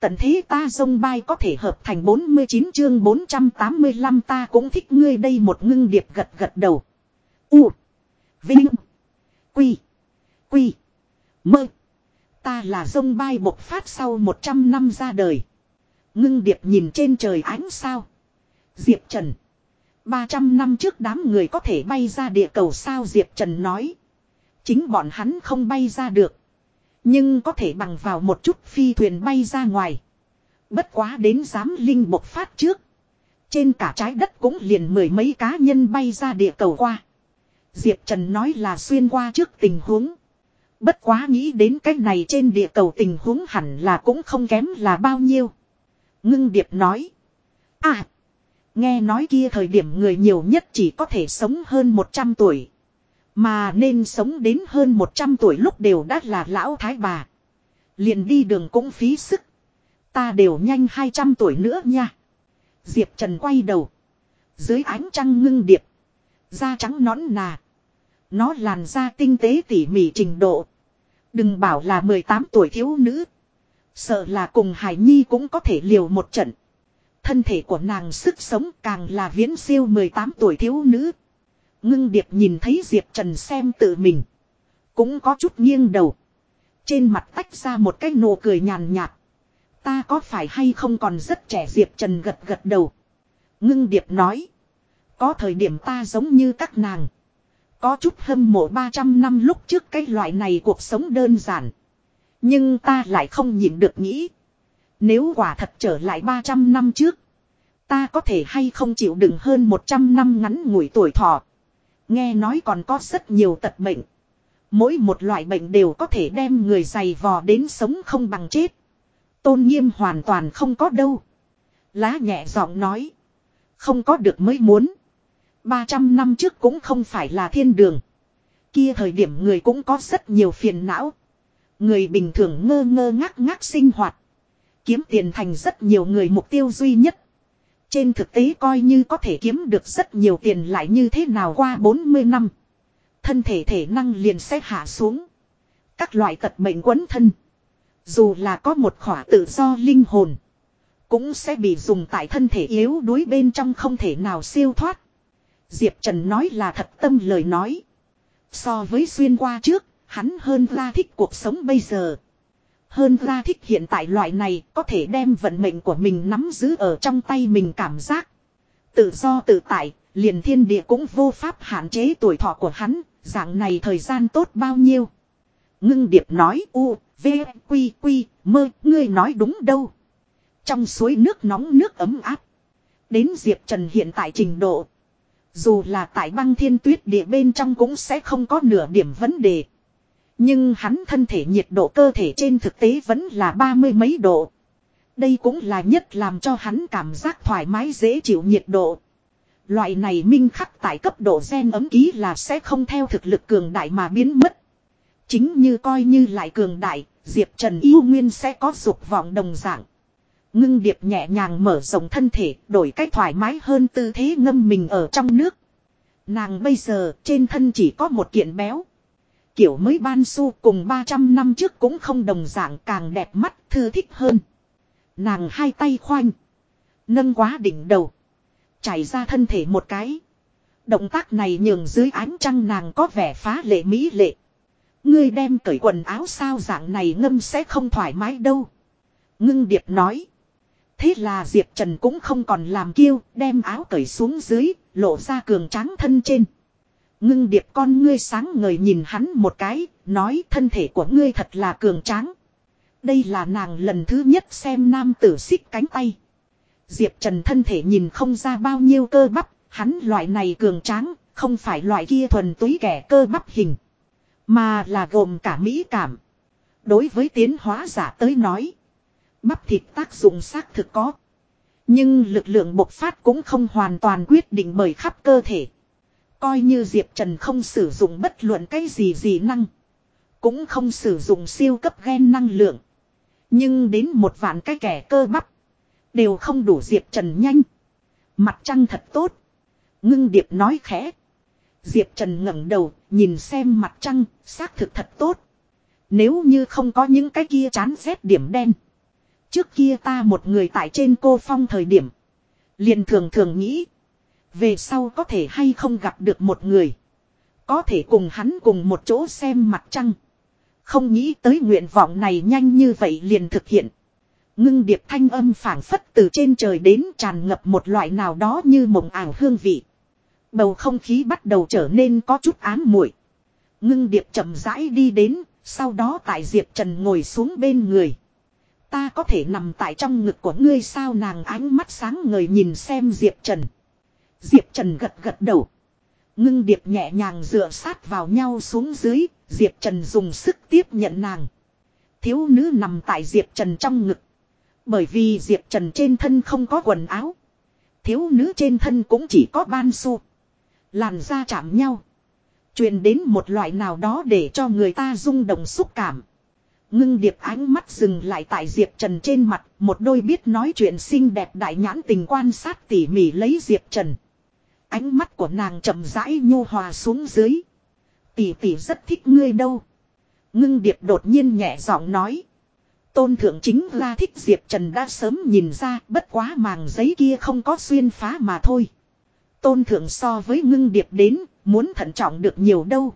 Tận thế ta dông bay có thể hợp thành 49 chương 485 ta cũng thích ngươi đây một ngưng điệp gật gật đầu. U. Vinh. Quy. Quy. Mơ. Ta là dông bay bộc phát sau 100 năm ra đời. Ngưng điệp nhìn trên trời ánh sao. Diệp Trần. 300 năm trước đám người có thể bay ra địa cầu sao Diệp Trần nói. Chính bọn hắn không bay ra được. Nhưng có thể bằng vào một chút phi thuyền bay ra ngoài. Bất quá đến giám linh bộc phát trước. Trên cả trái đất cũng liền mười mấy cá nhân bay ra địa cầu qua. Diệp Trần nói là xuyên qua trước tình huống. Bất quá nghĩ đến cái này trên địa cầu tình huống hẳn là cũng không kém là bao nhiêu. Ngưng Điệp nói. À. Nghe nói kia thời điểm người nhiều nhất chỉ có thể sống hơn 100 tuổi. Mà nên sống đến hơn 100 tuổi lúc đều đã là lão thái bà. Liền đi đường cũng phí sức. Ta đều nhanh 200 tuổi nữa nha. Diệp Trần quay đầu. Dưới ánh trăng ngưng điệp. Da trắng nõn nà. Nó làn da tinh tế tỉ mỉ trình độ. Đừng bảo là 18 tuổi thiếu nữ. Sợ là cùng Hải Nhi cũng có thể liều một trận. Thân thể của nàng sức sống càng là viễn siêu 18 tuổi thiếu nữ. Ngưng điệp nhìn thấy Diệp Trần xem tự mình. Cũng có chút nghiêng đầu. Trên mặt tách ra một cái nụ cười nhàn nhạt. Ta có phải hay không còn rất trẻ Diệp Trần gật gật đầu. Ngưng điệp nói. Có thời điểm ta giống như các nàng. Có chút hâm mộ 300 năm lúc trước cái loại này cuộc sống đơn giản. Nhưng ta lại không nhịn được nghĩ. Nếu quả thật trở lại 300 năm trước. Ta có thể hay không chịu đựng hơn 100 năm ngắn ngủi tuổi thọ. Nghe nói còn có rất nhiều tật bệnh. Mỗi một loại bệnh đều có thể đem người dày vò đến sống không bằng chết. Tôn nghiêm hoàn toàn không có đâu. Lá nhẹ giọng nói. Không có được mới muốn. 300 năm trước cũng không phải là thiên đường. Kia thời điểm người cũng có rất nhiều phiền não. Người bình thường ngơ ngơ ngác ngác sinh hoạt. Kiếm tiền thành rất nhiều người mục tiêu duy nhất. Trên thực tế coi như có thể kiếm được rất nhiều tiền lại như thế nào qua 40 năm. Thân thể thể năng liền sẽ hạ xuống. Các loại tật bệnh quấn thân. Dù là có một khỏa tự do linh hồn. Cũng sẽ bị dùng tại thân thể yếu đuối bên trong không thể nào siêu thoát. Diệp Trần nói là thật tâm lời nói. So với xuyên qua trước, hắn hơn ra thích cuộc sống bây giờ. Hơn ra thích hiện tại loại này có thể đem vận mệnh của mình nắm giữ ở trong tay mình cảm giác. Tự do tự tại, liền thiên địa cũng vô pháp hạn chế tuổi thọ của hắn, dạng này thời gian tốt bao nhiêu. Ngưng điệp nói u, v, quy, quy, mơ, ngươi nói đúng đâu. Trong suối nước nóng nước ấm áp. Đến Diệp Trần hiện tại trình độ. Dù là tại băng thiên tuyết địa bên trong cũng sẽ không có nửa điểm vấn đề. Nhưng hắn thân thể nhiệt độ cơ thể trên thực tế vẫn là ba mươi mấy độ. Đây cũng là nhất làm cho hắn cảm giác thoải mái dễ chịu nhiệt độ. Loại này minh khắc tại cấp độ gen ấm ký là sẽ không theo thực lực cường đại mà biến mất. Chính như coi như lại cường đại, Diệp Trần yêu nguyên sẽ có dục vọng đồng dạng. Ngưng điệp nhẹ nhàng mở rộng thân thể, đổi cách thoải mái hơn tư thế ngâm mình ở trong nước. Nàng bây giờ trên thân chỉ có một kiện béo. Kiểu mới ban su cùng 300 năm trước cũng không đồng dạng càng đẹp mắt thư thích hơn. Nàng hai tay khoanh. Nâng quá đỉnh đầu. Chảy ra thân thể một cái. Động tác này nhường dưới ánh trăng nàng có vẻ phá lệ mỹ lệ. Ngươi đem cởi quần áo sao dạng này ngâm sẽ không thoải mái đâu. Ngưng điệp nói. Thế là Diệp Trần cũng không còn làm kiêu, đem áo cởi xuống dưới, lộ ra cường tráng thân trên. Ngưng điệp con ngươi sáng ngời nhìn hắn một cái, nói thân thể của ngươi thật là cường tráng. Đây là nàng lần thứ nhất xem nam tử xích cánh tay. Diệp Trần thân thể nhìn không ra bao nhiêu cơ bắp, hắn loại này cường tráng, không phải loại kia thuần túy kẻ cơ bắp hình. Mà là gồm cả mỹ cảm. Đối với tiến hóa giả tới nói. Bắp thịt tác dụng xác thực có. Nhưng lực lượng bộc phát cũng không hoàn toàn quyết định bởi khắp cơ thể. Coi như Diệp Trần không sử dụng bất luận cái gì gì năng. Cũng không sử dụng siêu cấp gen năng lượng. Nhưng đến một vạn cái kẻ cơ bắp. Đều không đủ Diệp Trần nhanh. Mặt trăng thật tốt. Ngưng điệp nói khẽ. Diệp Trần ngẩng đầu, nhìn xem mặt trăng, xác thực thật tốt. Nếu như không có những cái kia chán rét điểm đen. Trước kia ta một người tại trên cô phong thời điểm. Liền thường thường nghĩ. Về sau có thể hay không gặp được một người. Có thể cùng hắn cùng một chỗ xem mặt trăng. Không nghĩ tới nguyện vọng này nhanh như vậy liền thực hiện. Ngưng điệp thanh âm phảng phất từ trên trời đến tràn ngập một loại nào đó như mộng ảo hương vị. Bầu không khí bắt đầu trở nên có chút ám muội. Ngưng điệp chậm rãi đi đến, sau đó tại Diệp Trần ngồi xuống bên người. Ta có thể nằm tại trong ngực của ngươi sao nàng ánh mắt sáng ngời nhìn xem Diệp Trần. Diệp Trần gật gật đầu. Ngưng điệp nhẹ nhàng dựa sát vào nhau xuống dưới, Diệp Trần dùng sức tiếp nhận nàng. Thiếu nữ nằm tại Diệp Trần trong ngực. Bởi vì Diệp Trần trên thân không có quần áo. Thiếu nữ trên thân cũng chỉ có ban su. Làn da chạm nhau. truyền đến một loại nào đó để cho người ta rung động xúc cảm. Ngưng điệp ánh mắt dừng lại tại Diệp Trần trên mặt, một đôi biết nói chuyện xinh đẹp đại nhãn tình quan sát tỉ mỉ lấy Diệp Trần. Ánh mắt của nàng chậm rãi nhu hòa xuống dưới. Tỷ tỷ rất thích ngươi đâu. Ngưng điệp đột nhiên nhẹ giọng nói. Tôn thượng chính là thích Diệp Trần đã sớm nhìn ra bất quá màng giấy kia không có xuyên phá mà thôi. Tôn thượng so với ngưng điệp đến, muốn thận trọng được nhiều đâu.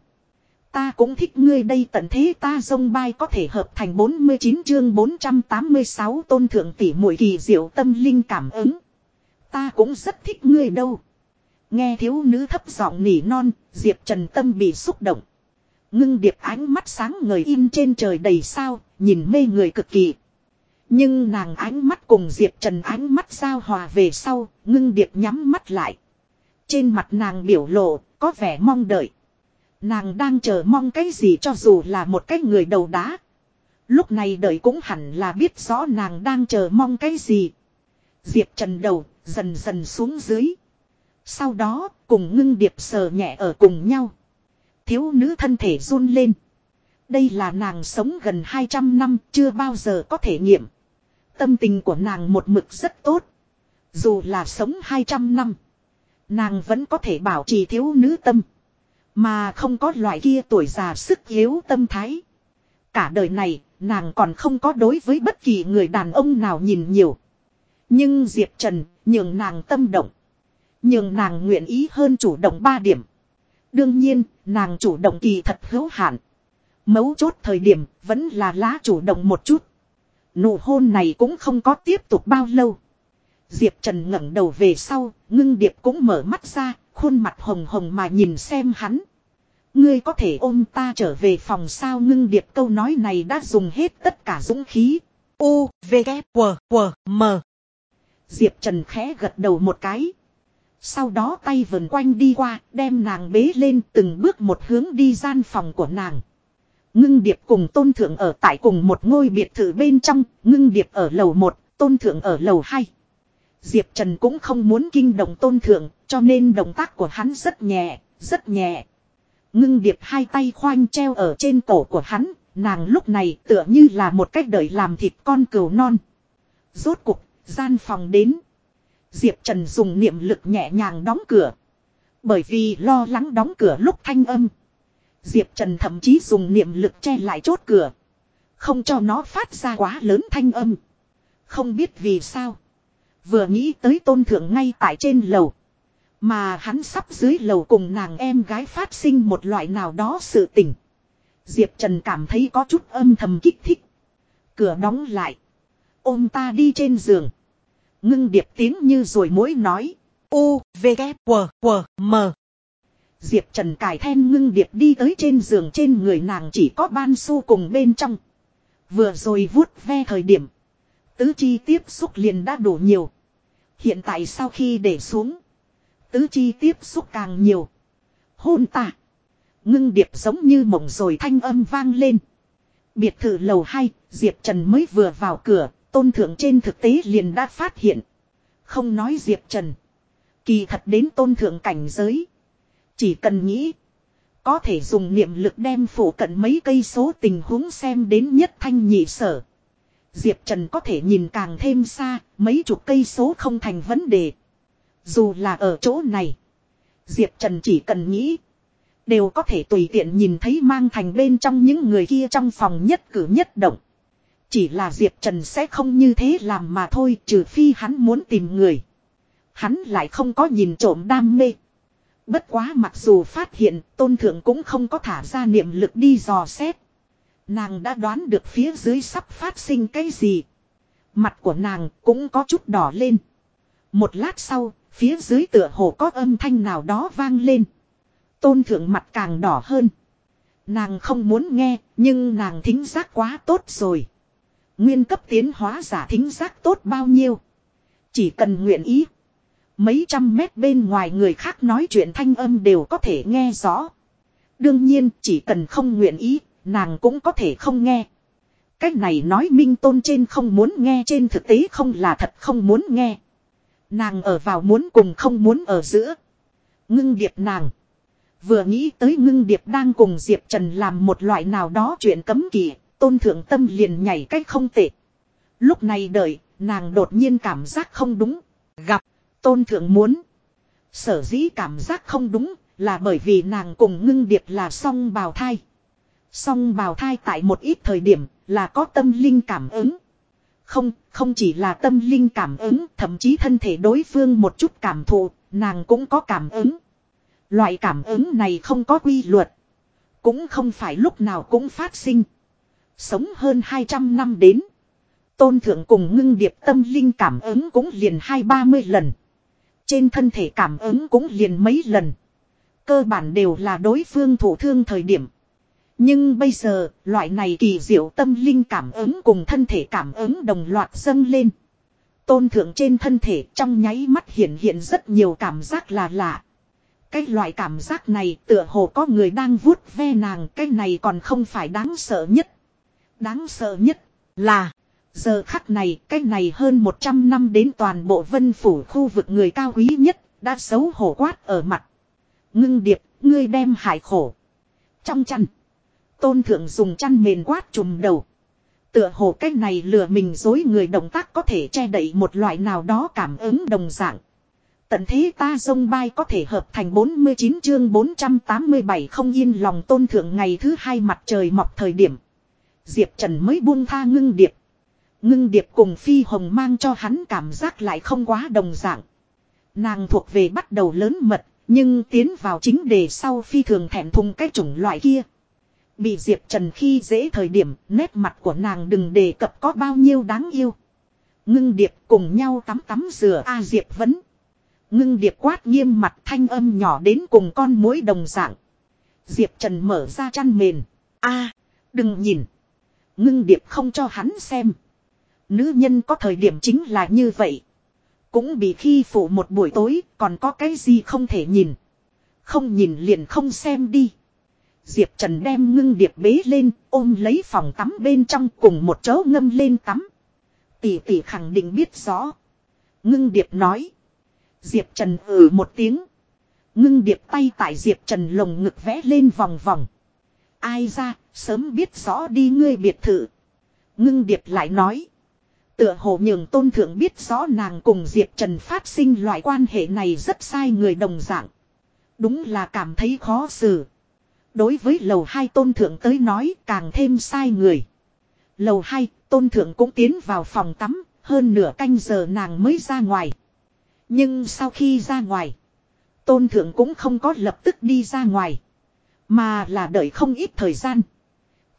Ta cũng thích ngươi đây tận thế ta dông bay có thể hợp thành 49 chương 486 tôn thượng tỷ muội kỳ diệu tâm linh cảm ứng. Ta cũng rất thích ngươi đâu. Nghe thiếu nữ thấp giọng nỉ non, Diệp Trần tâm bị xúc động. Ngưng điệp ánh mắt sáng ngời in trên trời đầy sao, nhìn mê người cực kỳ. Nhưng nàng ánh mắt cùng Diệp Trần ánh mắt giao hòa về sau, ngưng điệp nhắm mắt lại. Trên mặt nàng biểu lộ, có vẻ mong đợi. Nàng đang chờ mong cái gì cho dù là một cái người đầu đá. Lúc này đợi cũng hẳn là biết rõ nàng đang chờ mong cái gì. Diệp Trần đầu, dần dần xuống dưới. Sau đó, cùng ngưng điệp sờ nhẹ ở cùng nhau. Thiếu nữ thân thể run lên. Đây là nàng sống gần 200 năm chưa bao giờ có thể nghiệm. Tâm tình của nàng một mực rất tốt. Dù là sống 200 năm. Nàng vẫn có thể bảo trì thiếu nữ tâm. Mà không có loại kia tuổi già sức yếu tâm thái. Cả đời này, nàng còn không có đối với bất kỳ người đàn ông nào nhìn nhiều. Nhưng Diệp Trần, nhường nàng tâm động. Nhưng nàng nguyện ý hơn chủ động ba điểm. Đương nhiên, nàng chủ động kỳ thật hữu hạn. Mấu chốt thời điểm, vẫn là lá chủ động một chút. Nụ hôn này cũng không có tiếp tục bao lâu. Diệp Trần ngẩng đầu về sau, ngưng điệp cũng mở mắt ra, khuôn mặt hồng hồng mà nhìn xem hắn. Ngươi có thể ôm ta trở về phòng sao ngưng điệp câu nói này đã dùng hết tất cả dũng khí. U, V, K, W, W, M. Diệp Trần khẽ gật đầu một cái. Sau đó tay vần quanh đi qua, đem nàng bế lên từng bước một hướng đi gian phòng của nàng. Ngưng điệp cùng tôn thượng ở tại cùng một ngôi biệt thự bên trong, ngưng điệp ở lầu một, tôn thượng ở lầu hai. Diệp Trần cũng không muốn kinh động tôn thượng, cho nên động tác của hắn rất nhẹ, rất nhẹ. Ngưng điệp hai tay khoanh treo ở trên cổ của hắn, nàng lúc này tựa như là một cách đợi làm thịt con cừu non. Rốt cục, gian phòng đến. Diệp Trần dùng niệm lực nhẹ nhàng đóng cửa. Bởi vì lo lắng đóng cửa lúc thanh âm. Diệp Trần thậm chí dùng niệm lực che lại chốt cửa. Không cho nó phát ra quá lớn thanh âm. Không biết vì sao. Vừa nghĩ tới tôn thượng ngay tại trên lầu. Mà hắn sắp dưới lầu cùng nàng em gái phát sinh một loại nào đó sự tình. Diệp Trần cảm thấy có chút âm thầm kích thích. Cửa đóng lại. Ôm ta đi trên giường. Ngưng điệp tiếng như rồi mối nói. U, V, K, W, W, M. Diệp Trần cải then ngưng điệp đi tới trên giường trên người nàng chỉ có ban su cùng bên trong. Vừa rồi vuốt ve thời điểm. Tứ chi tiếp xúc liền đã đủ nhiều. Hiện tại sau khi để xuống. Tứ chi tiếp xúc càng nhiều. Hôn ta. Ngưng điệp giống như mộng rồi thanh âm vang lên. Biệt thự lầu 2, Diệp Trần mới vừa vào cửa, tôn thượng trên thực tế liền đã phát hiện. Không nói Diệp Trần. Kỳ thật đến tôn thượng cảnh giới. Chỉ cần nghĩ. Có thể dùng niệm lực đem phủ cận mấy cây số tình huống xem đến nhất thanh nhị sở. Diệp Trần có thể nhìn càng thêm xa, mấy chục cây số không thành vấn đề. Dù là ở chỗ này. Diệp Trần chỉ cần nghĩ. Đều có thể tùy tiện nhìn thấy mang thành bên trong những người kia trong phòng nhất cử nhất động. Chỉ là Diệp Trần sẽ không như thế làm mà thôi trừ phi hắn muốn tìm người. Hắn lại không có nhìn trộm đam mê. Bất quá mặc dù phát hiện tôn thượng cũng không có thả ra niệm lực đi dò xét. Nàng đã đoán được phía dưới sắp phát sinh cái gì. Mặt của nàng cũng có chút đỏ lên. Một lát sau, phía dưới tựa hồ có âm thanh nào đó vang lên. Tôn thượng mặt càng đỏ hơn. Nàng không muốn nghe, nhưng nàng thính giác quá tốt rồi. Nguyên cấp tiến hóa giả thính giác tốt bao nhiêu. Chỉ cần nguyện ý. Mấy trăm mét bên ngoài người khác nói chuyện thanh âm đều có thể nghe rõ. Đương nhiên chỉ cần không nguyện ý, nàng cũng có thể không nghe. Cách này nói minh tôn trên không muốn nghe trên thực tế không là thật không muốn nghe. Nàng ở vào muốn cùng không muốn ở giữa. Ngưng điệp nàng. Vừa nghĩ tới ngưng điệp đang cùng Diệp Trần làm một loại nào đó chuyện cấm kỵ, tôn thượng tâm liền nhảy cách không tệ. Lúc này đợi, nàng đột nhiên cảm giác không đúng. Gặp, tôn thượng muốn. Sở dĩ cảm giác không đúng, là bởi vì nàng cùng ngưng điệp là song bào thai. Song bào thai tại một ít thời điểm, là có tâm linh cảm ứng. Không, không chỉ là tâm linh cảm ứng, thậm chí thân thể đối phương một chút cảm thụ, nàng cũng có cảm ứng. Loại cảm ứng này không có quy luật. Cũng không phải lúc nào cũng phát sinh. Sống hơn 200 năm đến. Tôn thượng cùng ngưng điệp tâm linh cảm ứng cũng liền hai ba mươi lần. Trên thân thể cảm ứng cũng liền mấy lần. Cơ bản đều là đối phương thủ thương thời điểm. Nhưng bây giờ, loại này kỳ diệu tâm linh cảm ứng cùng thân thể cảm ứng đồng loạt dâng lên. Tôn thượng trên thân thể trong nháy mắt hiện hiện rất nhiều cảm giác là lạ. Cái loại cảm giác này tựa hồ có người đang vuốt ve nàng, cái này còn không phải đáng sợ nhất. Đáng sợ nhất là giờ khắc này, cái này hơn 100 năm đến toàn bộ vân phủ khu vực người cao quý nhất, đã xấu hổ quát ở mặt. Ngưng điệp, ngươi đem hại khổ. Trong chăn, tôn thượng dùng chăn mền quát trùm đầu. Tựa hồ cái này lừa mình dối người động tác có thể che đậy một loại nào đó cảm ứng đồng dạng. Tận thế ta sông bay có thể hợp thành 49 chương 487 không yên lòng tôn thượng ngày thứ hai mặt trời mọc thời điểm. Diệp Trần mới buông tha ngưng điệp. Ngưng điệp cùng phi hồng mang cho hắn cảm giác lại không quá đồng dạng. Nàng thuộc về bắt đầu lớn mật, nhưng tiến vào chính đề sau phi thường thẹn thùng cái chủng loại kia. Bị Diệp Trần khi dễ thời điểm, nét mặt của nàng đừng đề cập có bao nhiêu đáng yêu. Ngưng điệp cùng nhau tắm tắm rửa A Diệp vấn. Ngưng điệp quát nghiêm mặt thanh âm nhỏ đến cùng con mối đồng dạng. Diệp Trần mở ra chăn mền. a đừng nhìn. Ngưng điệp không cho hắn xem. Nữ nhân có thời điểm chính là như vậy. Cũng bị khi phụ một buổi tối, còn có cái gì không thể nhìn. Không nhìn liền không xem đi. Diệp Trần đem ngưng điệp bế lên, ôm lấy phòng tắm bên trong cùng một chỗ ngâm lên tắm. Tỷ tỷ khẳng định biết rõ. Ngưng điệp nói. Diệp Trần ừ một tiếng. Ngưng điệp tay tại Diệp Trần lồng ngực vẽ lên vòng vòng. Ai ra, sớm biết rõ đi ngươi biệt thự. Ngưng điệp lại nói. Tựa hồ nhường tôn thượng biết rõ nàng cùng Diệp Trần phát sinh loại quan hệ này rất sai người đồng dạng. Đúng là cảm thấy khó xử. Đối với lầu hai tôn thượng tới nói càng thêm sai người. Lầu hai tôn thượng cũng tiến vào phòng tắm, hơn nửa canh giờ nàng mới ra ngoài. Nhưng sau khi ra ngoài, tôn thượng cũng không có lập tức đi ra ngoài. Mà là đợi không ít thời gian.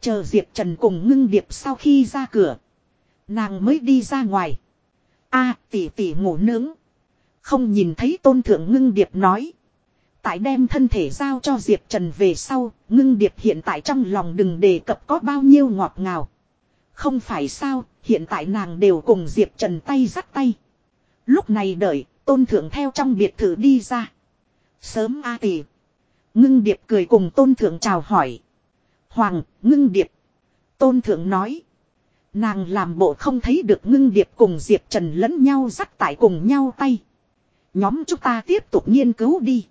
Chờ Diệp Trần cùng ngưng điệp sau khi ra cửa. Nàng mới đi ra ngoài. a tỷ tỷ ngủ nướng. Không nhìn thấy tôn thượng ngưng điệp nói. Tại đem thân thể giao cho Diệp Trần về sau, ngưng điệp hiện tại trong lòng đừng đề cập có bao nhiêu ngọt ngào. Không phải sao, hiện tại nàng đều cùng Diệp Trần tay dắt tay. Lúc này đợi, tôn thượng theo trong biệt thự đi ra. Sớm A tỷ. Ngưng điệp cười cùng tôn thượng chào hỏi. Hoàng, ngưng điệp. Tôn thượng nói. Nàng làm bộ không thấy được ngưng điệp cùng Diệp Trần lẫn nhau dắt tại cùng nhau tay. Nhóm chúng ta tiếp tục nghiên cứu đi.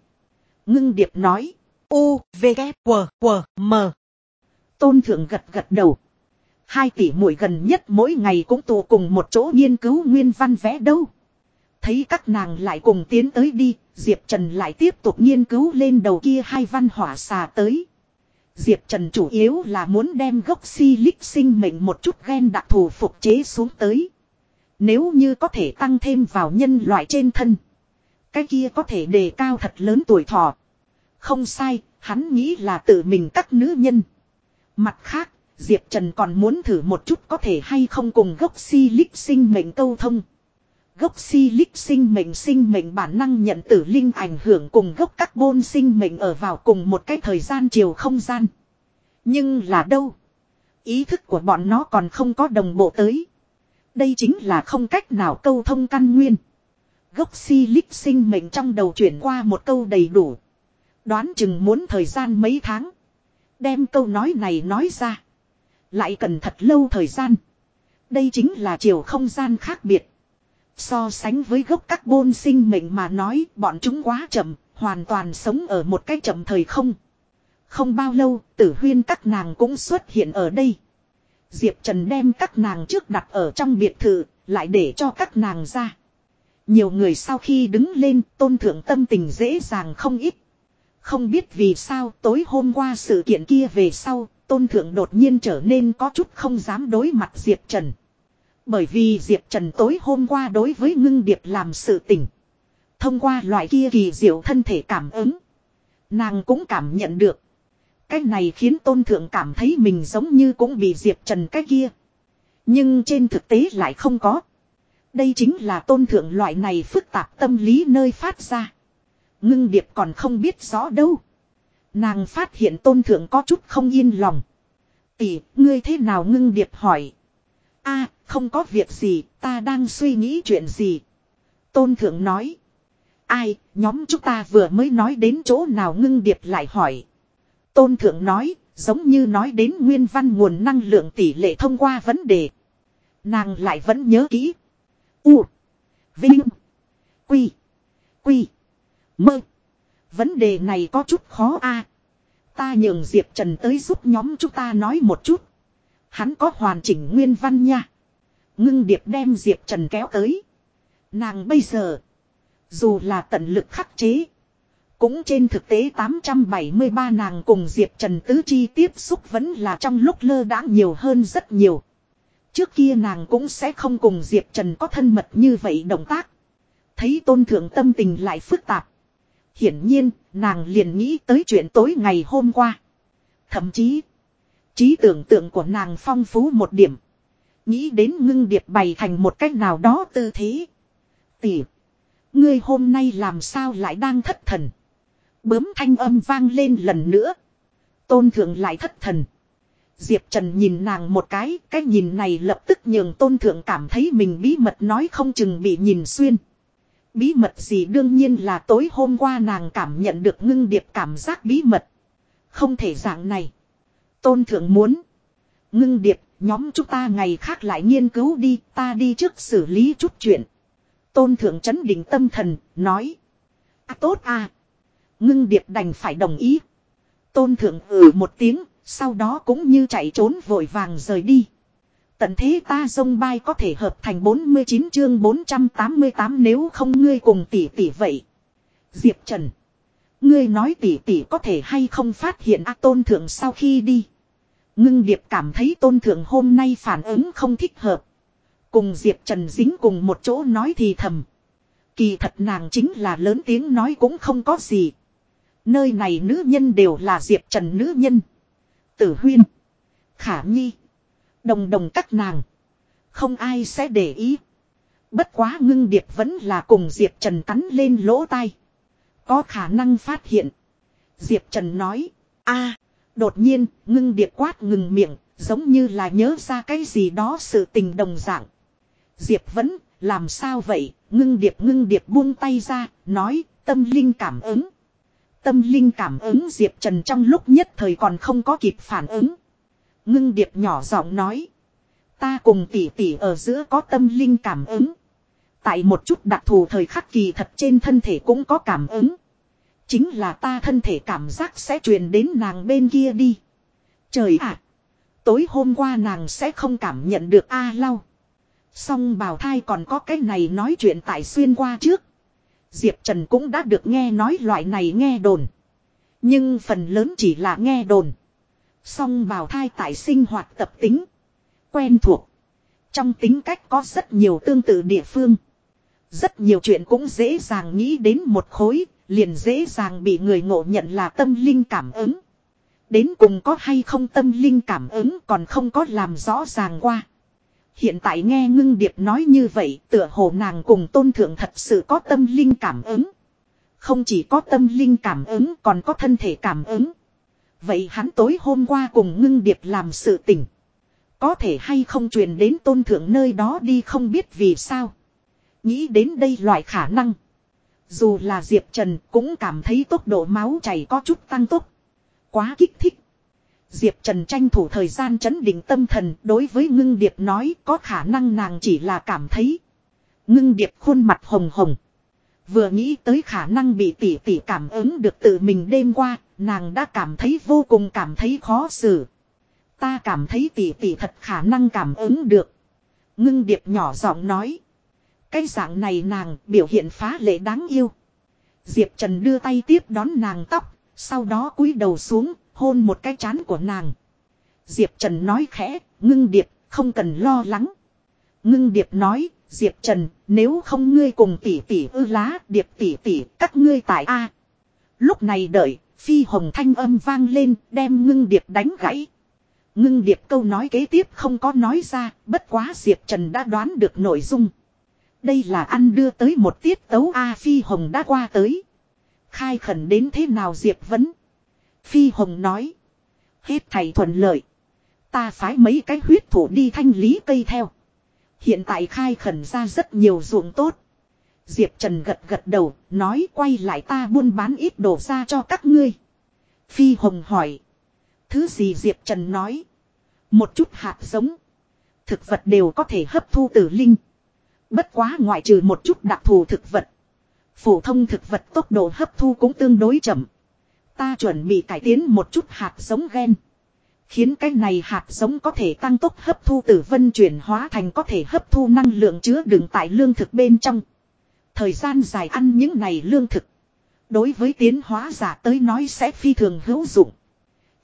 Ngưng điệp nói. U, V, K, W, W, M. Tôn thượng gật gật đầu. Hai tỷ muội gần nhất mỗi ngày cũng tụ cùng một chỗ nghiên cứu nguyên văn vẽ đâu. Thấy các nàng lại cùng tiến tới đi, Diệp Trần lại tiếp tục nghiên cứu lên đầu kia hai văn hỏa xà tới. Diệp Trần chủ yếu là muốn đem gốc si lích sinh mệnh một chút gen đặc thù phục chế xuống tới. Nếu như có thể tăng thêm vào nhân loại trên thân. Cái kia có thể đề cao thật lớn tuổi thọ. Không sai, hắn nghĩ là tự mình các nữ nhân. Mặt khác, Diệp Trần còn muốn thử một chút có thể hay không cùng gốc si lích sinh mệnh câu thông. Gốc si lích sinh mệnh sinh mệnh bản năng nhận tử linh ảnh hưởng cùng gốc carbon sinh mệnh ở vào cùng một cái thời gian chiều không gian. Nhưng là đâu? Ý thức của bọn nó còn không có đồng bộ tới. Đây chính là không cách nào câu thông căn nguyên. Gốc si lích sinh mệnh trong đầu chuyển qua một câu đầy đủ. Đoán chừng muốn thời gian mấy tháng. Đem câu nói này nói ra. Lại cần thật lâu thời gian. Đây chính là chiều không gian khác biệt. So sánh với gốc carbon sinh mệnh mà nói bọn chúng quá chậm, hoàn toàn sống ở một cái chậm thời không. Không bao lâu, tử huyên các nàng cũng xuất hiện ở đây. Diệp Trần đem các nàng trước đặt ở trong biệt thự, lại để cho các nàng ra. Nhiều người sau khi đứng lên, tôn thượng tâm tình dễ dàng không ít. Không biết vì sao tối hôm qua sự kiện kia về sau, tôn thượng đột nhiên trở nên có chút không dám đối mặt Diệp Trần. Bởi vì Diệp Trần tối hôm qua đối với ngưng điệp làm sự tình. Thông qua loại kia kỳ diệu thân thể cảm ứng. Nàng cũng cảm nhận được. Cái này khiến tôn thượng cảm thấy mình giống như cũng bị Diệp Trần cái kia. Nhưng trên thực tế lại không có. Đây chính là tôn thượng loại này phức tạp tâm lý nơi phát ra. Ngưng điệp còn không biết rõ đâu. Nàng phát hiện tôn thượng có chút không yên lòng. Tỷ, ngươi thế nào ngưng điệp hỏi. a không có việc gì, ta đang suy nghĩ chuyện gì. Tôn thượng nói. Ai, nhóm chúng ta vừa mới nói đến chỗ nào ngưng điệp lại hỏi. Tôn thượng nói, giống như nói đến nguyên văn nguồn năng lượng tỷ lệ thông qua vấn đề. Nàng lại vẫn nhớ kỹ. U. Vinh. Quy. Quy. Mơ. Vấn đề này có chút khó a. Ta nhường Diệp Trần tới giúp nhóm chúng ta nói một chút. Hắn có hoàn chỉnh nguyên văn nha. Ngưng điệp đem Diệp Trần kéo tới. Nàng bây giờ. Dù là tận lực khắc chế. Cũng trên thực tế 873 nàng cùng Diệp Trần Tứ Chi tiếp xúc vẫn là trong lúc lơ đãng nhiều hơn rất nhiều. Trước kia nàng cũng sẽ không cùng Diệp Trần có thân mật như vậy động tác. Thấy tôn thượng tâm tình lại phức tạp. Hiển nhiên, nàng liền nghĩ tới chuyện tối ngày hôm qua. Thậm chí, trí tưởng tượng của nàng phong phú một điểm. Nghĩ đến ngưng điệp bày thành một cách nào đó tư thế. Tỷ, ngươi hôm nay làm sao lại đang thất thần. Bướm thanh âm vang lên lần nữa. Tôn thượng lại thất thần. Diệp Trần nhìn nàng một cái, cái nhìn này lập tức nhường tôn thượng cảm thấy mình bí mật nói không chừng bị nhìn xuyên. Bí mật gì đương nhiên là tối hôm qua nàng cảm nhận được ngưng điệp cảm giác bí mật. Không thể dạng này. Tôn thượng muốn. Ngưng điệp, nhóm chúng ta ngày khác lại nghiên cứu đi, ta đi trước xử lý chút chuyện. Tôn thượng chấn định tâm thần, nói. À tốt à. Ngưng điệp đành phải đồng ý. Tôn thượng ừ một tiếng, sau đó cũng như chạy trốn vội vàng rời đi. Tận thế ta dông bay có thể hợp thành 49 chương 488 nếu không ngươi cùng tỷ tỷ vậy. Diệp Trần. Ngươi nói tỷ tỷ có thể hay không phát hiện A tôn thượng sau khi đi. Ngưng điệp cảm thấy tôn thượng hôm nay phản ứng không thích hợp. Cùng Diệp Trần dính cùng một chỗ nói thì thầm. Kỳ thật nàng chính là lớn tiếng nói cũng không có gì. Nơi này nữ nhân đều là Diệp Trần nữ nhân. Tử Huyên. Khả Nhi. Đồng đồng các nàng. Không ai sẽ để ý. Bất quá ngưng điệp vẫn là cùng Diệp Trần cắn lên lỗ tai. Có khả năng phát hiện. Diệp Trần nói. a đột nhiên, ngưng điệp quát ngừng miệng. Giống như là nhớ ra cái gì đó sự tình đồng dạng. Diệp vẫn làm sao vậy. Ngưng điệp ngưng điệp buông tay ra. Nói, tâm linh cảm ứng. Tâm linh cảm ứng Diệp Trần trong lúc nhất thời còn không có kịp phản ứng. Ngưng điệp nhỏ giọng nói. Ta cùng tỷ tỷ ở giữa có tâm linh cảm ứng. Tại một chút đặc thù thời khắc kỳ thật trên thân thể cũng có cảm ứng. Chính là ta thân thể cảm giác sẽ truyền đến nàng bên kia đi. Trời ạ! tối hôm qua nàng sẽ không cảm nhận được A lau. Song bào thai còn có cái này nói chuyện tại xuyên qua trước. Diệp Trần cũng đã được nghe nói loại này nghe đồn. Nhưng phần lớn chỉ là nghe đồn. Song bào thai tại sinh hoạt tập tính. Quen thuộc. Trong tính cách có rất nhiều tương tự địa phương. Rất nhiều chuyện cũng dễ dàng nghĩ đến một khối, liền dễ dàng bị người ngộ nhận là tâm linh cảm ứng. Đến cùng có hay không tâm linh cảm ứng còn không có làm rõ ràng qua. Hiện tại nghe ngưng điệp nói như vậy, tựa hồ nàng cùng tôn thượng thật sự có tâm linh cảm ứng. Không chỉ có tâm linh cảm ứng còn có thân thể cảm ứng. Vậy hắn tối hôm qua cùng ngưng điệp làm sự tình. Có thể hay không truyền đến tôn thượng nơi đó đi không biết vì sao. Nghĩ đến đây loại khả năng. Dù là Diệp Trần cũng cảm thấy tốc độ máu chảy có chút tăng tốc. Quá kích thích. Diệp Trần tranh thủ thời gian chấn định tâm thần đối với ngưng điệp nói có khả năng nàng chỉ là cảm thấy. Ngưng điệp khuôn mặt hồng hồng. Vừa nghĩ tới khả năng bị tỷ tỷ cảm ứng được tự mình đêm qua, nàng đã cảm thấy vô cùng cảm thấy khó xử. Ta cảm thấy tỷ tỷ thật khả năng cảm ứng được. Ngưng điệp nhỏ giọng nói. Cái dạng này nàng biểu hiện phá lệ đáng yêu. Diệp Trần đưa tay tiếp đón nàng tóc, sau đó cúi đầu xuống, hôn một cái chán của nàng. Diệp Trần nói khẽ, ngưng điệp, không cần lo lắng. Ngưng điệp nói, Diệp Trần, nếu không ngươi cùng tỷ tỷ ư lá, điệp tỷ tỷ, các ngươi tại A. Lúc này đợi, phi hồng thanh âm vang lên, đem ngưng điệp đánh gãy. Ngưng điệp câu nói kế tiếp không có nói ra, bất quá Diệp Trần đã đoán được nội dung. Đây là ăn đưa tới một tiết tấu A Phi Hồng đã qua tới. Khai khẩn đến thế nào Diệp vấn. Phi Hồng nói. Hết thầy thuận lợi. Ta phái mấy cái huyết thủ đi thanh lý cây theo. Hiện tại khai khẩn ra rất nhiều ruộng tốt. Diệp Trần gật gật đầu, nói quay lại ta buôn bán ít đồ ra cho các ngươi. Phi Hồng hỏi. Thứ gì Diệp Trần nói. Một chút hạt giống. Thực vật đều có thể hấp thu tử linh. Bất quá ngoại trừ một chút đặc thù thực vật. Phổ thông thực vật tốc độ hấp thu cũng tương đối chậm. Ta chuẩn bị cải tiến một chút hạt giống gen. Khiến cái này hạt giống có thể tăng tốc hấp thu tử vân chuyển hóa thành có thể hấp thu năng lượng chứa đựng tại lương thực bên trong. Thời gian dài ăn những này lương thực. Đối với tiến hóa giả tới nói sẽ phi thường hữu dụng.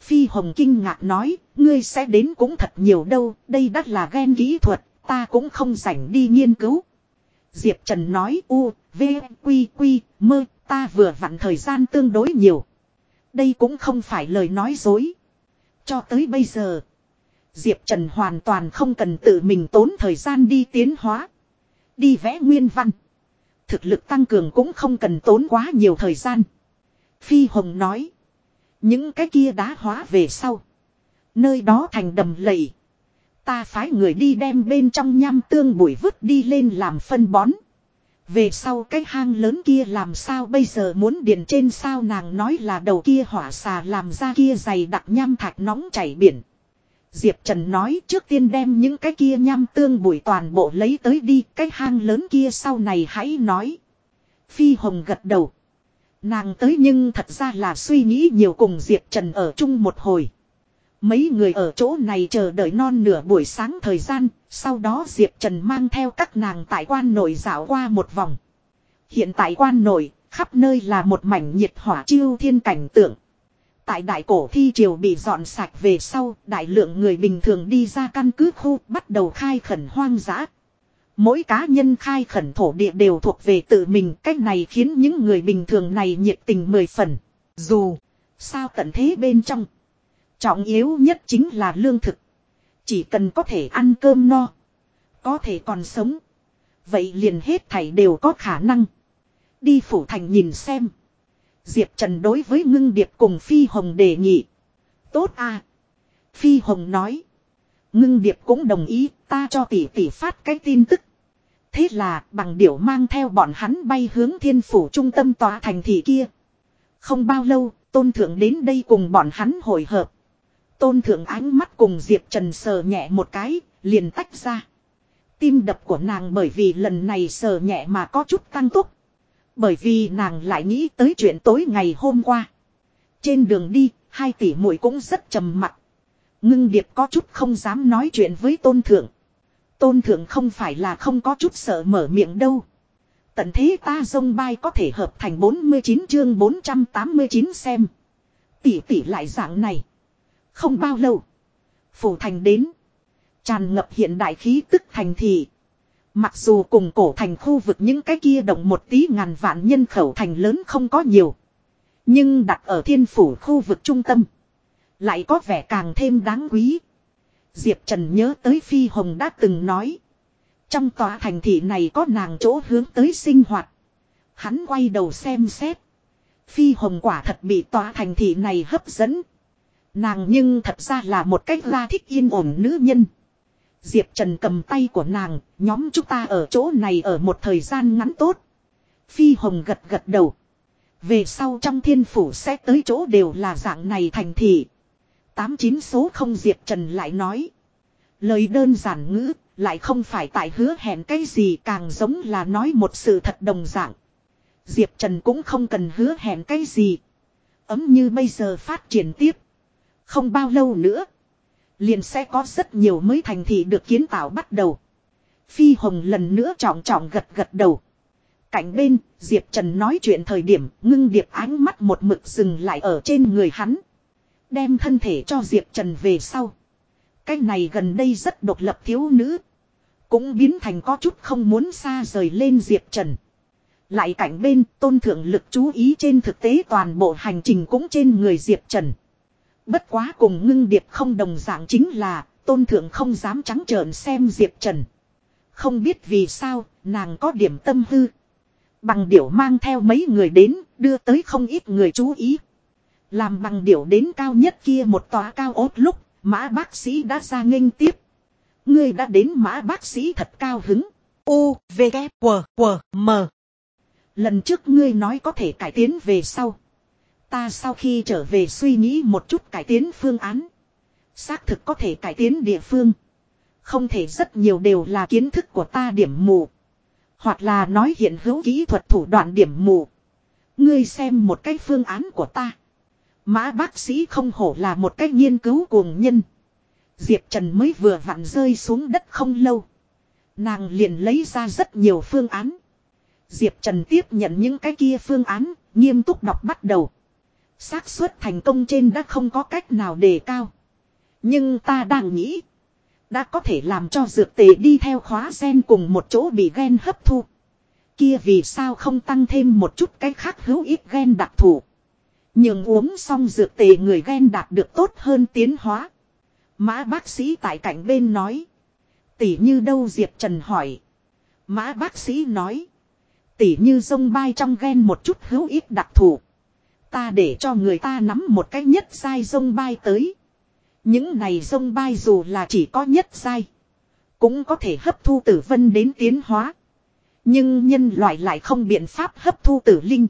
Phi Hồng kinh ngạc nói, ngươi sẽ đến cũng thật nhiều đâu, đây đắt là gen kỹ thuật, ta cũng không rảnh đi nghiên cứu. Diệp Trần nói u, v, quy quy, mơ, ta vừa vặn thời gian tương đối nhiều. Đây cũng không phải lời nói dối. Cho tới bây giờ, Diệp Trần hoàn toàn không cần tự mình tốn thời gian đi tiến hóa. Đi vẽ nguyên văn. Thực lực tăng cường cũng không cần tốn quá nhiều thời gian. Phi Hồng nói. Những cái kia đá hóa về sau. Nơi đó thành đầm lầy. Ta phái người đi đem bên trong nham tương bụi vứt đi lên làm phân bón. Về sau cái hang lớn kia làm sao bây giờ muốn điền trên sao nàng nói là đầu kia hỏa xà làm ra kia dày đặc nham thạch nóng chảy biển. Diệp Trần nói trước tiên đem những cái kia nham tương bụi toàn bộ lấy tới đi, cái hang lớn kia sau này hãy nói. Phi Hồng gật đầu. Nàng tới nhưng thật ra là suy nghĩ nhiều cùng Diệp Trần ở chung một hồi. Mấy người ở chỗ này chờ đợi non nửa buổi sáng thời gian, sau đó Diệp Trần mang theo các nàng tại quan nội dạo qua một vòng. Hiện tại quan nội, khắp nơi là một mảnh nhiệt hỏa chiêu thiên cảnh tượng. Tại đại cổ thi triều bị dọn sạch về sau, đại lượng người bình thường đi ra căn cứ khu bắt đầu khai khẩn hoang dã. Mỗi cá nhân khai khẩn thổ địa đều thuộc về tự mình, cách này khiến những người bình thường này nhiệt tình mười phần. Dù, sao tận thế bên trong. Trọng yếu nhất chính là lương thực. Chỉ cần có thể ăn cơm no. Có thể còn sống. Vậy liền hết thảy đều có khả năng. Đi phủ thành nhìn xem. Diệp Trần đối với ngưng điệp cùng Phi Hồng đề nghị. Tốt à. Phi Hồng nói. Ngưng điệp cũng đồng ý ta cho tỷ tỷ phát cái tin tức. Thế là bằng điểu mang theo bọn hắn bay hướng thiên phủ trung tâm tòa thành thị kia. Không bao lâu, tôn thượng đến đây cùng bọn hắn hồi hợp. Tôn thượng ánh mắt cùng Diệp Trần sờ nhẹ một cái, liền tách ra. Tim đập của nàng bởi vì lần này sờ nhẹ mà có chút tăng tốc. Bởi vì nàng lại nghĩ tới chuyện tối ngày hôm qua. Trên đường đi, hai tỷ muội cũng rất trầm mặc. Ngưng điệp có chút không dám nói chuyện với tôn thượng. Tôn thượng không phải là không có chút sợ mở miệng đâu. Tận thế ta dông bay có thể hợp thành 49 chương 489 xem. Tỷ tỷ lại dạng này. Không bao lâu. Phủ thành đến. Tràn ngập hiện đại khí tức thành thị. Mặc dù cùng cổ thành khu vực những cái kia động một tí ngàn vạn nhân khẩu thành lớn không có nhiều. Nhưng đặt ở thiên phủ khu vực trung tâm. Lại có vẻ càng thêm đáng quý. Diệp Trần nhớ tới Phi Hồng đã từng nói. Trong tòa thành thị này có nàng chỗ hướng tới sinh hoạt. Hắn quay đầu xem xét. Phi Hồng quả thật bị tòa thành thị này hấp dẫn. Nàng nhưng thật ra là một cách la thích yên ổn nữ nhân. Diệp Trần cầm tay của nàng, nhóm chúng ta ở chỗ này ở một thời gian ngắn tốt. Phi Hồng gật gật đầu. Về sau trong thiên phủ sẽ tới chỗ đều là dạng này thành thị. Tám chín số không Diệp Trần lại nói. Lời đơn giản ngữ, lại không phải tại hứa hẹn cái gì càng giống là nói một sự thật đồng dạng. Diệp Trần cũng không cần hứa hẹn cái gì. Ấm như bây giờ phát triển tiếp. Không bao lâu nữa. Liền sẽ có rất nhiều mới thành thị được kiến tạo bắt đầu. Phi Hồng lần nữa trọng trọng gật gật đầu. Cạnh bên, Diệp Trần nói chuyện thời điểm ngưng điệp ánh mắt một mực dừng lại ở trên người hắn. Đem thân thể cho Diệp Trần về sau. Cái này gần đây rất độc lập thiếu nữ. Cũng biến thành có chút không muốn xa rời lên Diệp Trần. Lại cạnh bên tôn thượng lực chú ý trên thực tế toàn bộ hành trình cũng trên người Diệp Trần. Bất quá cùng ngưng điệp không đồng dạng chính là tôn thượng không dám trắng trợn xem Diệp Trần. Không biết vì sao nàng có điểm tâm hư. Bằng điểu mang theo mấy người đến đưa tới không ít người chú ý. Làm bằng điểu đến cao nhất kia một tòa cao ốt lúc mã bác sĩ đã ra nghênh tiếp. Ngươi đã đến mã bác sĩ thật cao hứng. U, V, K, W, W, M. Lần trước ngươi nói có thể cải tiến về sau. Ta sau khi trở về suy nghĩ một chút cải tiến phương án. Xác thực có thể cải tiến địa phương. Không thể rất nhiều đều là kiến thức của ta điểm mù. Hoặc là nói hiện hữu kỹ thuật thủ đoạn điểm mù. Ngươi xem một cái phương án của ta. Mã bác sĩ không hổ là một cái nghiên cứu cuồng nhân. Diệp Trần mới vừa vặn rơi xuống đất không lâu. Nàng liền lấy ra rất nhiều phương án. Diệp Trần tiếp nhận những cái kia phương án, nghiêm túc đọc bắt đầu xác suất thành công trên đã không có cách nào đề cao. Nhưng ta đang nghĩ. Đã có thể làm cho dược tề đi theo khóa gen cùng một chỗ bị gen hấp thu. Kia vì sao không tăng thêm một chút cái khác hữu ít gen đặc thù. Nhưng uống xong dược tề người gen đạt được tốt hơn tiến hóa. Mã bác sĩ tại cạnh bên nói. Tỷ như đâu Diệp Trần hỏi. Mã bác sĩ nói. Tỷ như sông bay trong gen một chút hữu ít đặc thù. Ta để cho người ta nắm một cái nhất sai sông bay tới. Những này sông bay dù là chỉ có nhất sai. Cũng có thể hấp thu tử vân đến tiến hóa. Nhưng nhân loại lại không biện pháp hấp thu tử linh.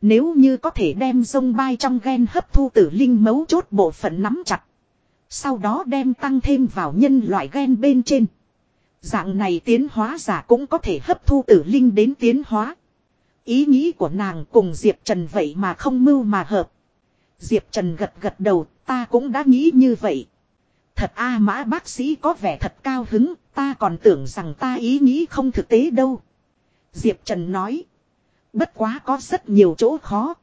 Nếu như có thể đem sông bay trong gen hấp thu tử linh mấu chốt bộ phận nắm chặt. Sau đó đem tăng thêm vào nhân loại gen bên trên. Dạng này tiến hóa giả cũng có thể hấp thu tử linh đến tiến hóa. Ý nghĩ của nàng cùng Diệp Trần vậy mà không mưu mà hợp. Diệp Trần gật gật đầu, ta cũng đã nghĩ như vậy. Thật a mã bác sĩ có vẻ thật cao hứng, ta còn tưởng rằng ta ý nghĩ không thực tế đâu. Diệp Trần nói. Bất quá có rất nhiều chỗ khó.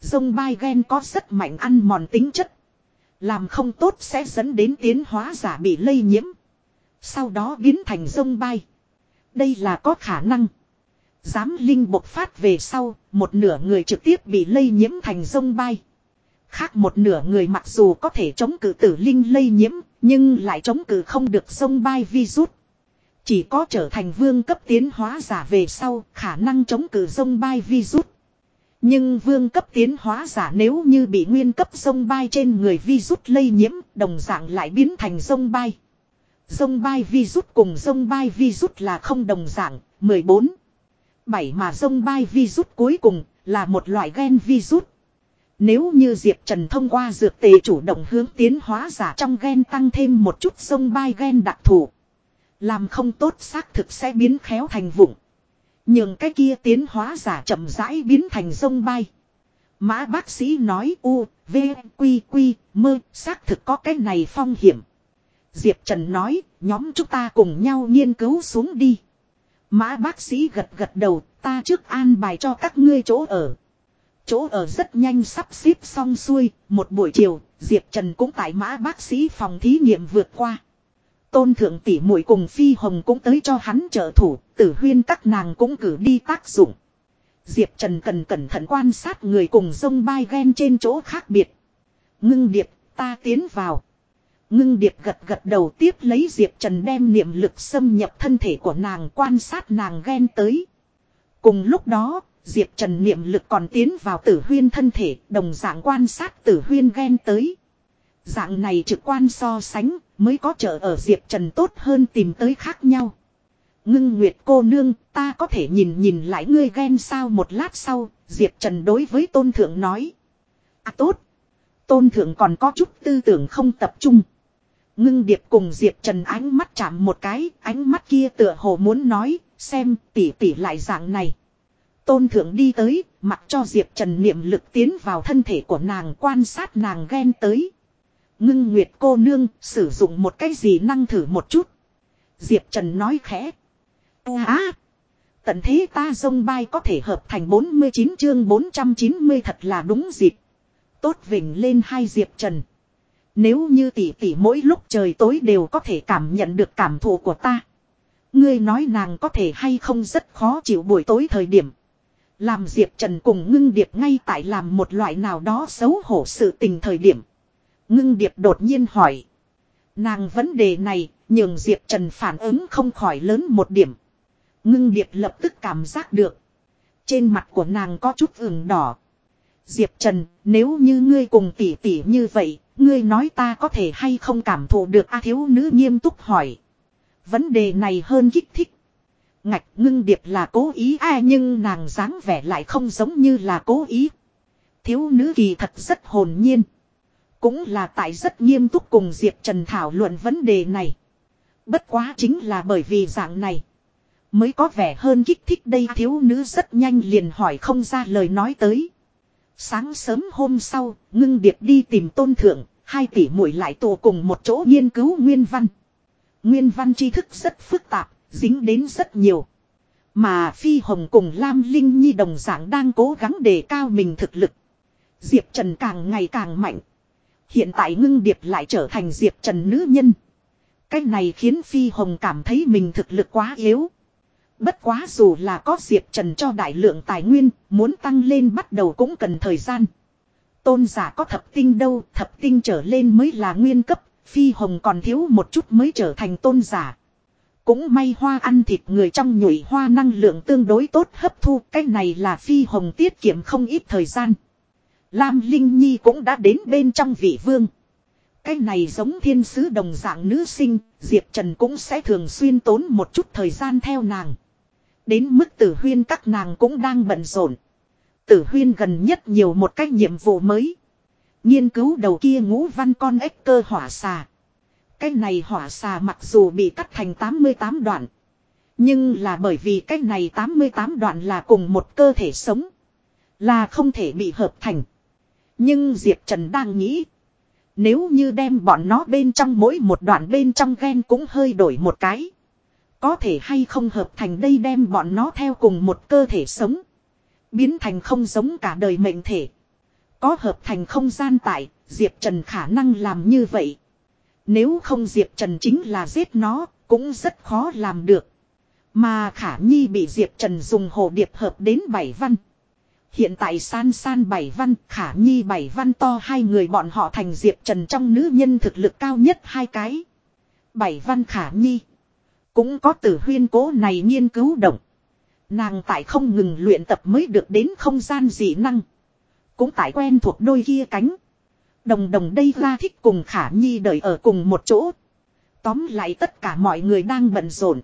Dông bay ghen có rất mạnh ăn mòn tính chất. Làm không tốt sẽ dẫn đến tiến hóa giả bị lây nhiễm. Sau đó biến thành dông bay. Đây là có khả năng. Giám linh bộc phát về sau, một nửa người trực tiếp bị lây nhiễm thành sông bay. Khác một nửa người mặc dù có thể chống cự tử linh lây nhiễm, nhưng lại chống cự không được sông bay virus. Chỉ có trở thành vương cấp tiến hóa giả về sau, khả năng chống cự sông bay virus. Nhưng vương cấp tiến hóa giả nếu như bị nguyên cấp sông bay trên người virus lây nhiễm, đồng dạng lại biến thành sông bay. Sông bay virus cùng sông bay virus là không đồng dạng, 14 bảy mà sông bay virus cuối cùng là một loại gen virus. Nếu như Diệp Trần thông qua dược tề chủ động hướng tiến hóa giả trong gen tăng thêm một chút sông bay gen đặc thù. Làm không tốt xác thực sẽ biến khéo thành vụng. Nhưng cái kia tiến hóa giả chậm rãi biến thành sông bay. Mã bác sĩ nói u, v, quy quy, mơ, xác thực có cái này phong hiểm. Diệp Trần nói, nhóm chúng ta cùng nhau nghiên cứu xuống đi. Mã bác sĩ gật gật đầu, ta trước an bài cho các ngươi chỗ ở. chỗ ở rất nhanh sắp xếp xong xuôi, một buổi chiều, Diệp Trần cũng tại mã bác sĩ phòng thí nghiệm vượt qua. Tôn thượng tỷ muội cùng Phi Hồng cũng tới cho hắn trợ thủ, tử huyên các nàng cũng cử đi tác dụng. Diệp Trần cần cẩn thận quan sát người cùng sông bay ghen trên chỗ khác biệt. Ngưng điệp, ta tiến vào. Ngưng điệp gật gật đầu tiếp lấy Diệp Trần đem niệm lực xâm nhập thân thể của nàng quan sát nàng ghen tới. Cùng lúc đó, Diệp Trần niệm lực còn tiến vào tử huyên thân thể, đồng dạng quan sát tử huyên ghen tới. Dạng này trực quan so sánh, mới có trợ ở Diệp Trần tốt hơn tìm tới khác nhau. Ngưng Nguyệt cô nương, ta có thể nhìn nhìn lại ngươi ghen sao một lát sau, Diệp Trần đối với Tôn Thượng nói. À tốt. Tôn Thượng còn có chút tư tưởng không tập trung. Ngưng Điệp cùng Diệp Trần ánh mắt chạm một cái, ánh mắt kia tựa hồ muốn nói, xem tỉ tỉ lại dạng này. Tôn Thượng đi tới, mặc cho Diệp Trần niệm lực tiến vào thân thể của nàng quan sát nàng ghen tới. Ngưng Nguyệt cô nương sử dụng một cái gì năng thử một chút. Diệp Trần nói khẽ. À, tận thế ta dông bay có thể hợp thành 49 chương 490 thật là đúng dịp. Tốt vỉnh lên hai Diệp Trần. Nếu như tỷ tỷ mỗi lúc trời tối đều có thể cảm nhận được cảm thụ của ta. Ngươi nói nàng có thể hay không rất khó chịu buổi tối thời điểm. Làm Diệp Trần cùng ngưng điệp ngay tại làm một loại nào đó xấu hổ sự tình thời điểm. Ngưng điệp đột nhiên hỏi. Nàng vấn đề này nhường Diệp Trần phản ứng không khỏi lớn một điểm. Ngưng điệp lập tức cảm giác được. Trên mặt của nàng có chút ửng đỏ. Diệp Trần, nếu như ngươi cùng tỷ tỷ như vậy, ngươi nói ta có thể hay không cảm thụ được A thiếu nữ nghiêm túc hỏi. Vấn đề này hơn kích thích. Ngạch ngưng điệp là cố ý a nhưng nàng dáng vẻ lại không giống như là cố ý. Thiếu nữ kỳ thật rất hồn nhiên. Cũng là tại rất nghiêm túc cùng Diệp Trần thảo luận vấn đề này. Bất quá chính là bởi vì dạng này. Mới có vẻ hơn kích thích đây thiếu nữ rất nhanh liền hỏi không ra lời nói tới. Sáng sớm hôm sau, ngưng điệp đi tìm tôn thượng, hai tỷ muội lại tụ cùng một chỗ nghiên cứu nguyên văn. Nguyên văn tri thức rất phức tạp, dính đến rất nhiều. Mà Phi Hồng cùng Lam Linh Nhi đồng dạng đang cố gắng đề cao mình thực lực. Diệp Trần càng ngày càng mạnh. Hiện tại ngưng điệp lại trở thành Diệp Trần nữ nhân. cách này khiến Phi Hồng cảm thấy mình thực lực quá yếu. Bất quá dù là có Diệp Trần cho đại lượng tài nguyên, muốn tăng lên bắt đầu cũng cần thời gian. Tôn giả có thập tinh đâu, thập tinh trở lên mới là nguyên cấp, Phi Hồng còn thiếu một chút mới trở thành tôn giả. Cũng may hoa ăn thịt người trong nhụy hoa năng lượng tương đối tốt hấp thu, cái này là Phi Hồng tiết kiệm không ít thời gian. Lam Linh Nhi cũng đã đến bên trong vị vương. Cái này giống thiên sứ đồng dạng nữ sinh, Diệp Trần cũng sẽ thường xuyên tốn một chút thời gian theo nàng. Đến mức tử huyên các nàng cũng đang bận rộn. Tử huyên gần nhất nhiều một cách nhiệm vụ mới. Nghiên cứu đầu kia ngũ văn con ếch cơ hỏa xà. Cái này hỏa xà mặc dù bị cắt thành 88 đoạn. Nhưng là bởi vì cái này 88 đoạn là cùng một cơ thể sống. Là không thể bị hợp thành. Nhưng Diệp Trần đang nghĩ. Nếu như đem bọn nó bên trong mỗi một đoạn bên trong gen cũng hơi đổi một cái. Có thể hay không hợp thành đây đem bọn nó theo cùng một cơ thể sống. Biến thành không giống cả đời mệnh thể. Có hợp thành không gian tại, Diệp Trần khả năng làm như vậy. Nếu không Diệp Trần chính là giết nó, cũng rất khó làm được. Mà Khả Nhi bị Diệp Trần dùng hồ điệp hợp đến bảy văn. Hiện tại san san bảy văn, Khả Nhi bảy văn to hai người bọn họ thành Diệp Trần trong nữ nhân thực lực cao nhất hai cái. Bảy văn Khả Nhi. Cũng có tử huyên cố này nghiên cứu động. Nàng tại không ngừng luyện tập mới được đến không gian dị năng. Cũng tại quen thuộc đôi kia cánh. Đồng đồng đây ra thích cùng khả nhi đợi ở cùng một chỗ. Tóm lại tất cả mọi người đang bận rộn.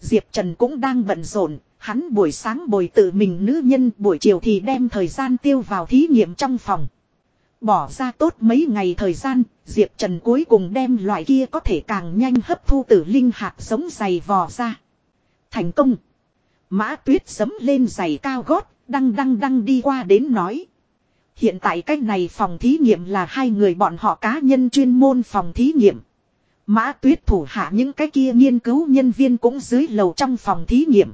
Diệp Trần cũng đang bận rộn, hắn buổi sáng bồi tự mình nữ nhân buổi chiều thì đem thời gian tiêu vào thí nghiệm trong phòng. Bỏ ra tốt mấy ngày thời gian, Diệp Trần cuối cùng đem loại kia có thể càng nhanh hấp thu tử linh hạt giống dày vò ra. Thành công! Mã tuyết sấm lên giày cao gót, đăng đăng đăng đi qua đến nói. Hiện tại cách này phòng thí nghiệm là hai người bọn họ cá nhân chuyên môn phòng thí nghiệm. Mã tuyết thủ hạ những cái kia nghiên cứu nhân viên cũng dưới lầu trong phòng thí nghiệm.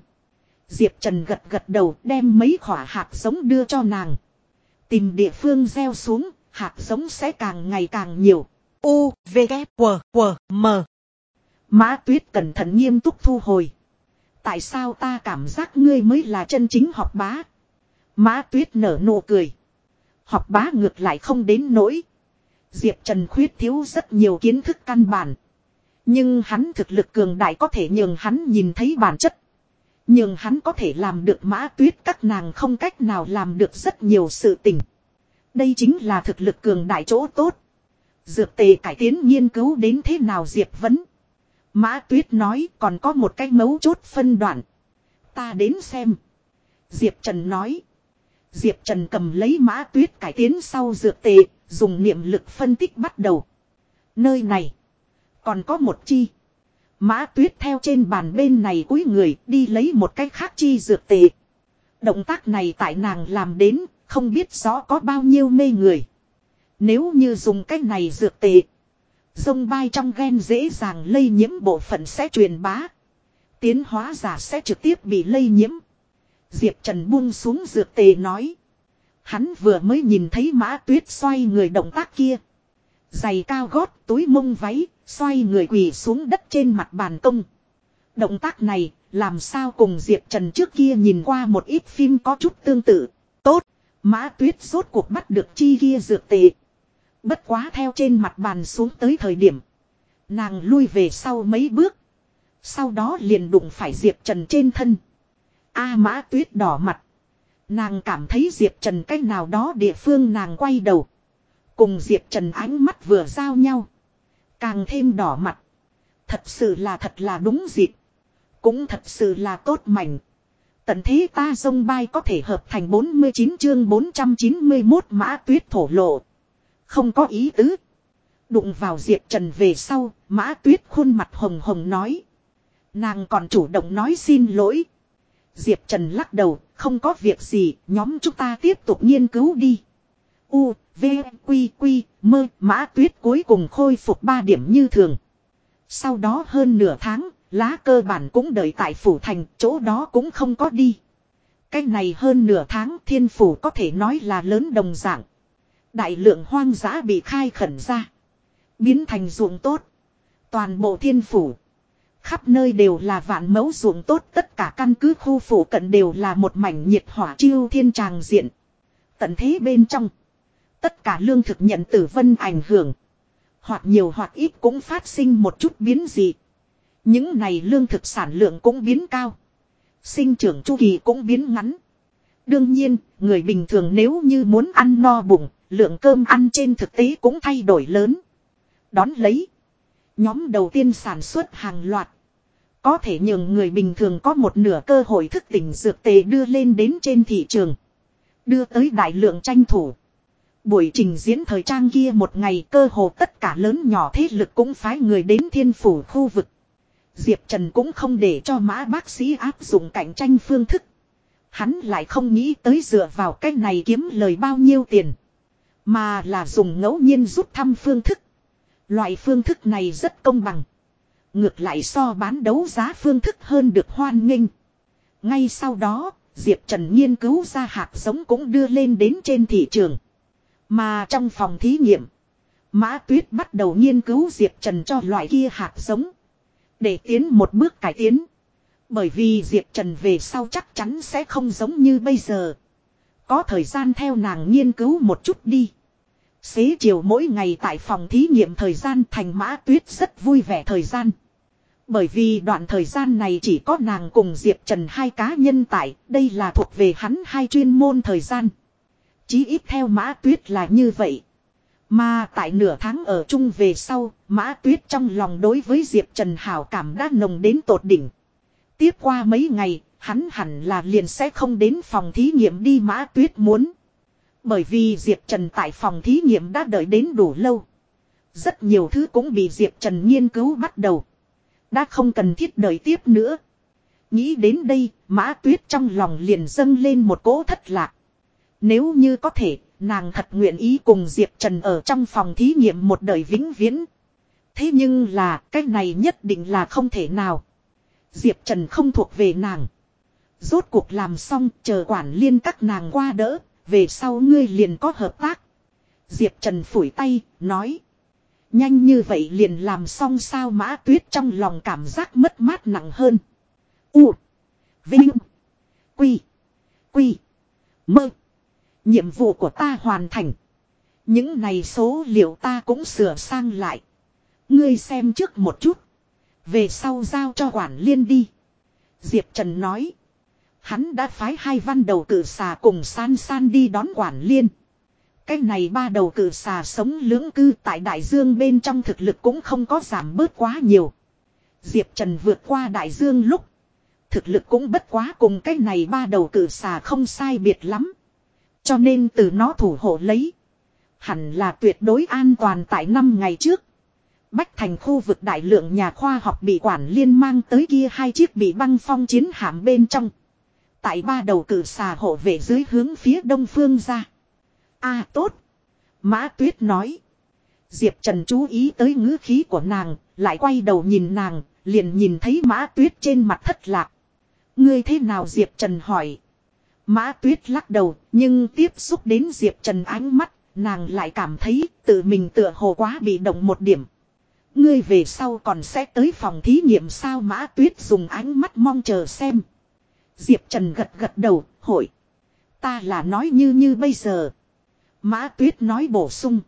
Diệp Trần gật gật đầu đem mấy khỏa hạt giống đưa cho nàng. Tìm địa phương gieo xuống, hạt giống sẽ càng ngày càng nhiều. U, V, K, W, W, M. Mã tuyết cẩn thận nghiêm túc thu hồi. Tại sao ta cảm giác ngươi mới là chân chính học bá? Mã tuyết nở nụ cười. Học bá ngược lại không đến nỗi. Diệp Trần khuyết thiếu rất nhiều kiến thức căn bản. Nhưng hắn thực lực cường đại có thể nhường hắn nhìn thấy bản chất. Nhưng hắn có thể làm được mã tuyết các nàng không cách nào làm được rất nhiều sự tình. Đây chính là thực lực cường đại chỗ tốt. Dược tề cải tiến nghiên cứu đến thế nào Diệp vấn. Mã tuyết nói còn có một cái mấu chốt phân đoạn. Ta đến xem. Diệp Trần nói. Diệp Trần cầm lấy mã tuyết cải tiến sau dược tề, dùng niệm lực phân tích bắt đầu. Nơi này. Còn có một chi. Mã tuyết theo trên bàn bên này cuối người đi lấy một cái khác chi dược tệ. Động tác này tại nàng làm đến, không biết rõ có bao nhiêu mê người. Nếu như dùng cái này dược tệ. Dông bay trong gen dễ dàng lây nhiễm bộ phận sẽ truyền bá. Tiến hóa giả sẽ trực tiếp bị lây nhiễm. Diệp Trần buông xuống dược tề nói. Hắn vừa mới nhìn thấy mã tuyết xoay người động tác kia. Giày cao gót, túi mông váy, xoay người quỳ xuống đất trên mặt bàn công. Động tác này, làm sao cùng Diệp Trần trước kia nhìn qua một ít phim có chút tương tự. Tốt, mã tuyết rốt cuộc bắt được chi kia dược tệ. Bất quá theo trên mặt bàn xuống tới thời điểm. Nàng lui về sau mấy bước. Sau đó liền đụng phải Diệp Trần trên thân. A mã tuyết đỏ mặt. Nàng cảm thấy Diệp Trần cách nào đó địa phương nàng quay đầu. Cùng Diệp Trần ánh mắt vừa giao nhau. Càng thêm đỏ mặt. Thật sự là thật là đúng dịp. Cũng thật sự là tốt mảnh. Tận thế ta dông bay có thể hợp thành 49 chương 491 mã tuyết thổ lộ. Không có ý tứ. Đụng vào Diệp Trần về sau, mã tuyết khuôn mặt hồng hồng nói. Nàng còn chủ động nói xin lỗi. Diệp Trần lắc đầu, không có việc gì, nhóm chúng ta tiếp tục nghiên cứu đi. U, V, Quy, Quy, Mơ, Mã Tuyết cuối cùng khôi phục 3 điểm như thường. Sau đó hơn nửa tháng, lá cơ bản cũng đợi tại phủ thành, chỗ đó cũng không có đi. Cách này hơn nửa tháng thiên phủ có thể nói là lớn đồng dạng. Đại lượng hoang dã bị khai khẩn ra. Biến thành ruộng tốt. Toàn bộ thiên phủ. Khắp nơi đều là vạn mẫu ruộng tốt tất cả căn cứ khu phủ cận đều là một mảnh nhiệt hỏa chiêu thiên tràng diện. Tận thế bên trong. Tất cả lương thực nhận tử vân ảnh hưởng. Hoặc nhiều hoặc ít cũng phát sinh một chút biến dị. Những này lương thực sản lượng cũng biến cao. Sinh trưởng chu kỳ cũng biến ngắn. Đương nhiên, người bình thường nếu như muốn ăn no bụng, lượng cơm ăn trên thực tế cũng thay đổi lớn. Đón lấy. Nhóm đầu tiên sản xuất hàng loạt. Có thể nhường người bình thường có một nửa cơ hội thức tỉnh dược tề đưa lên đến trên thị trường. Đưa tới đại lượng tranh thủ. Buổi trình diễn thời trang kia một ngày cơ hồ tất cả lớn nhỏ thế lực cũng phái người đến thiên phủ khu vực. Diệp Trần cũng không để cho mã bác sĩ áp dụng cạnh tranh phương thức. Hắn lại không nghĩ tới dựa vào cách này kiếm lời bao nhiêu tiền. Mà là dùng ngẫu nhiên rút thăm phương thức. Loại phương thức này rất công bằng. Ngược lại so bán đấu giá phương thức hơn được hoan nghênh. Ngay sau đó, Diệp Trần nghiên cứu ra hạt giống cũng đưa lên đến trên thị trường. Mà trong phòng thí nghiệm, Mã Tuyết bắt đầu nghiên cứu Diệp Trần cho loại kia hạt giống. Để tiến một bước cải tiến. Bởi vì Diệp Trần về sau chắc chắn sẽ không giống như bây giờ. Có thời gian theo nàng nghiên cứu một chút đi. Xế chiều mỗi ngày tại phòng thí nghiệm thời gian thành mã tuyết rất vui vẻ thời gian. Bởi vì đoạn thời gian này chỉ có nàng cùng Diệp Trần hai cá nhân tại, đây là thuộc về hắn hai chuyên môn thời gian. Chí ít theo mã tuyết là như vậy. Mà tại nửa tháng ở chung về sau, mã tuyết trong lòng đối với Diệp Trần hảo cảm đã nồng đến tột đỉnh. Tiếp qua mấy ngày, hắn hẳn là liền sẽ không đến phòng thí nghiệm đi mã tuyết muốn. Bởi vì Diệp Trần tại phòng thí nghiệm đã đợi đến đủ lâu. Rất nhiều thứ cũng bị Diệp Trần nghiên cứu bắt đầu. Đã không cần thiết đợi tiếp nữa. Nghĩ đến đây, mã tuyết trong lòng liền dâng lên một cỗ thất lạc. Nếu như có thể, nàng thật nguyện ý cùng Diệp Trần ở trong phòng thí nghiệm một đời vĩnh viễn. Thế nhưng là, cái này nhất định là không thể nào. Diệp Trần không thuộc về nàng. Rốt cuộc làm xong, chờ quản liên các nàng qua đỡ, về sau ngươi liền có hợp tác. Diệp Trần phủi tay, nói. Nhanh như vậy liền làm xong sao mã tuyết trong lòng cảm giác mất mát nặng hơn. U. Vinh. Quy. Quy. Mơ. Nhiệm vụ của ta hoàn thành. Những này số liệu ta cũng sửa sang lại. Ngươi xem trước một chút. Về sau giao cho quản liên đi. Diệp Trần nói. Hắn đã phái hai văn đầu cử xà cùng san san đi đón quản liên. Cái này ba đầu cử xà sống lưỡng cư tại đại dương bên trong thực lực cũng không có giảm bớt quá nhiều. Diệp Trần vượt qua đại dương lúc. Thực lực cũng bất quá cùng cái này ba đầu cử xà không sai biệt lắm. Cho nên từ nó thủ hộ lấy. Hẳn là tuyệt đối an toàn tại năm ngày trước. Bách thành khu vực đại lượng nhà khoa học bị quản liên mang tới kia hai chiếc bị băng phong chiến hạm bên trong. Tại ba đầu cử xà hộ về dưới hướng phía đông phương ra. a tốt. Mã tuyết nói. Diệp Trần chú ý tới ngữ khí của nàng, lại quay đầu nhìn nàng, liền nhìn thấy mã tuyết trên mặt thất lạc. Ngươi thế nào Diệp Trần hỏi. Mã tuyết lắc đầu, nhưng tiếp xúc đến Diệp Trần ánh mắt, nàng lại cảm thấy tự mình tựa hồ quá bị động một điểm. Ngươi về sau còn sẽ tới phòng thí nghiệm sao mã tuyết dùng ánh mắt mong chờ xem. Diệp Trần gật gật đầu, hội. Ta là nói như như bây giờ. Mã tuyết nói bổ sung.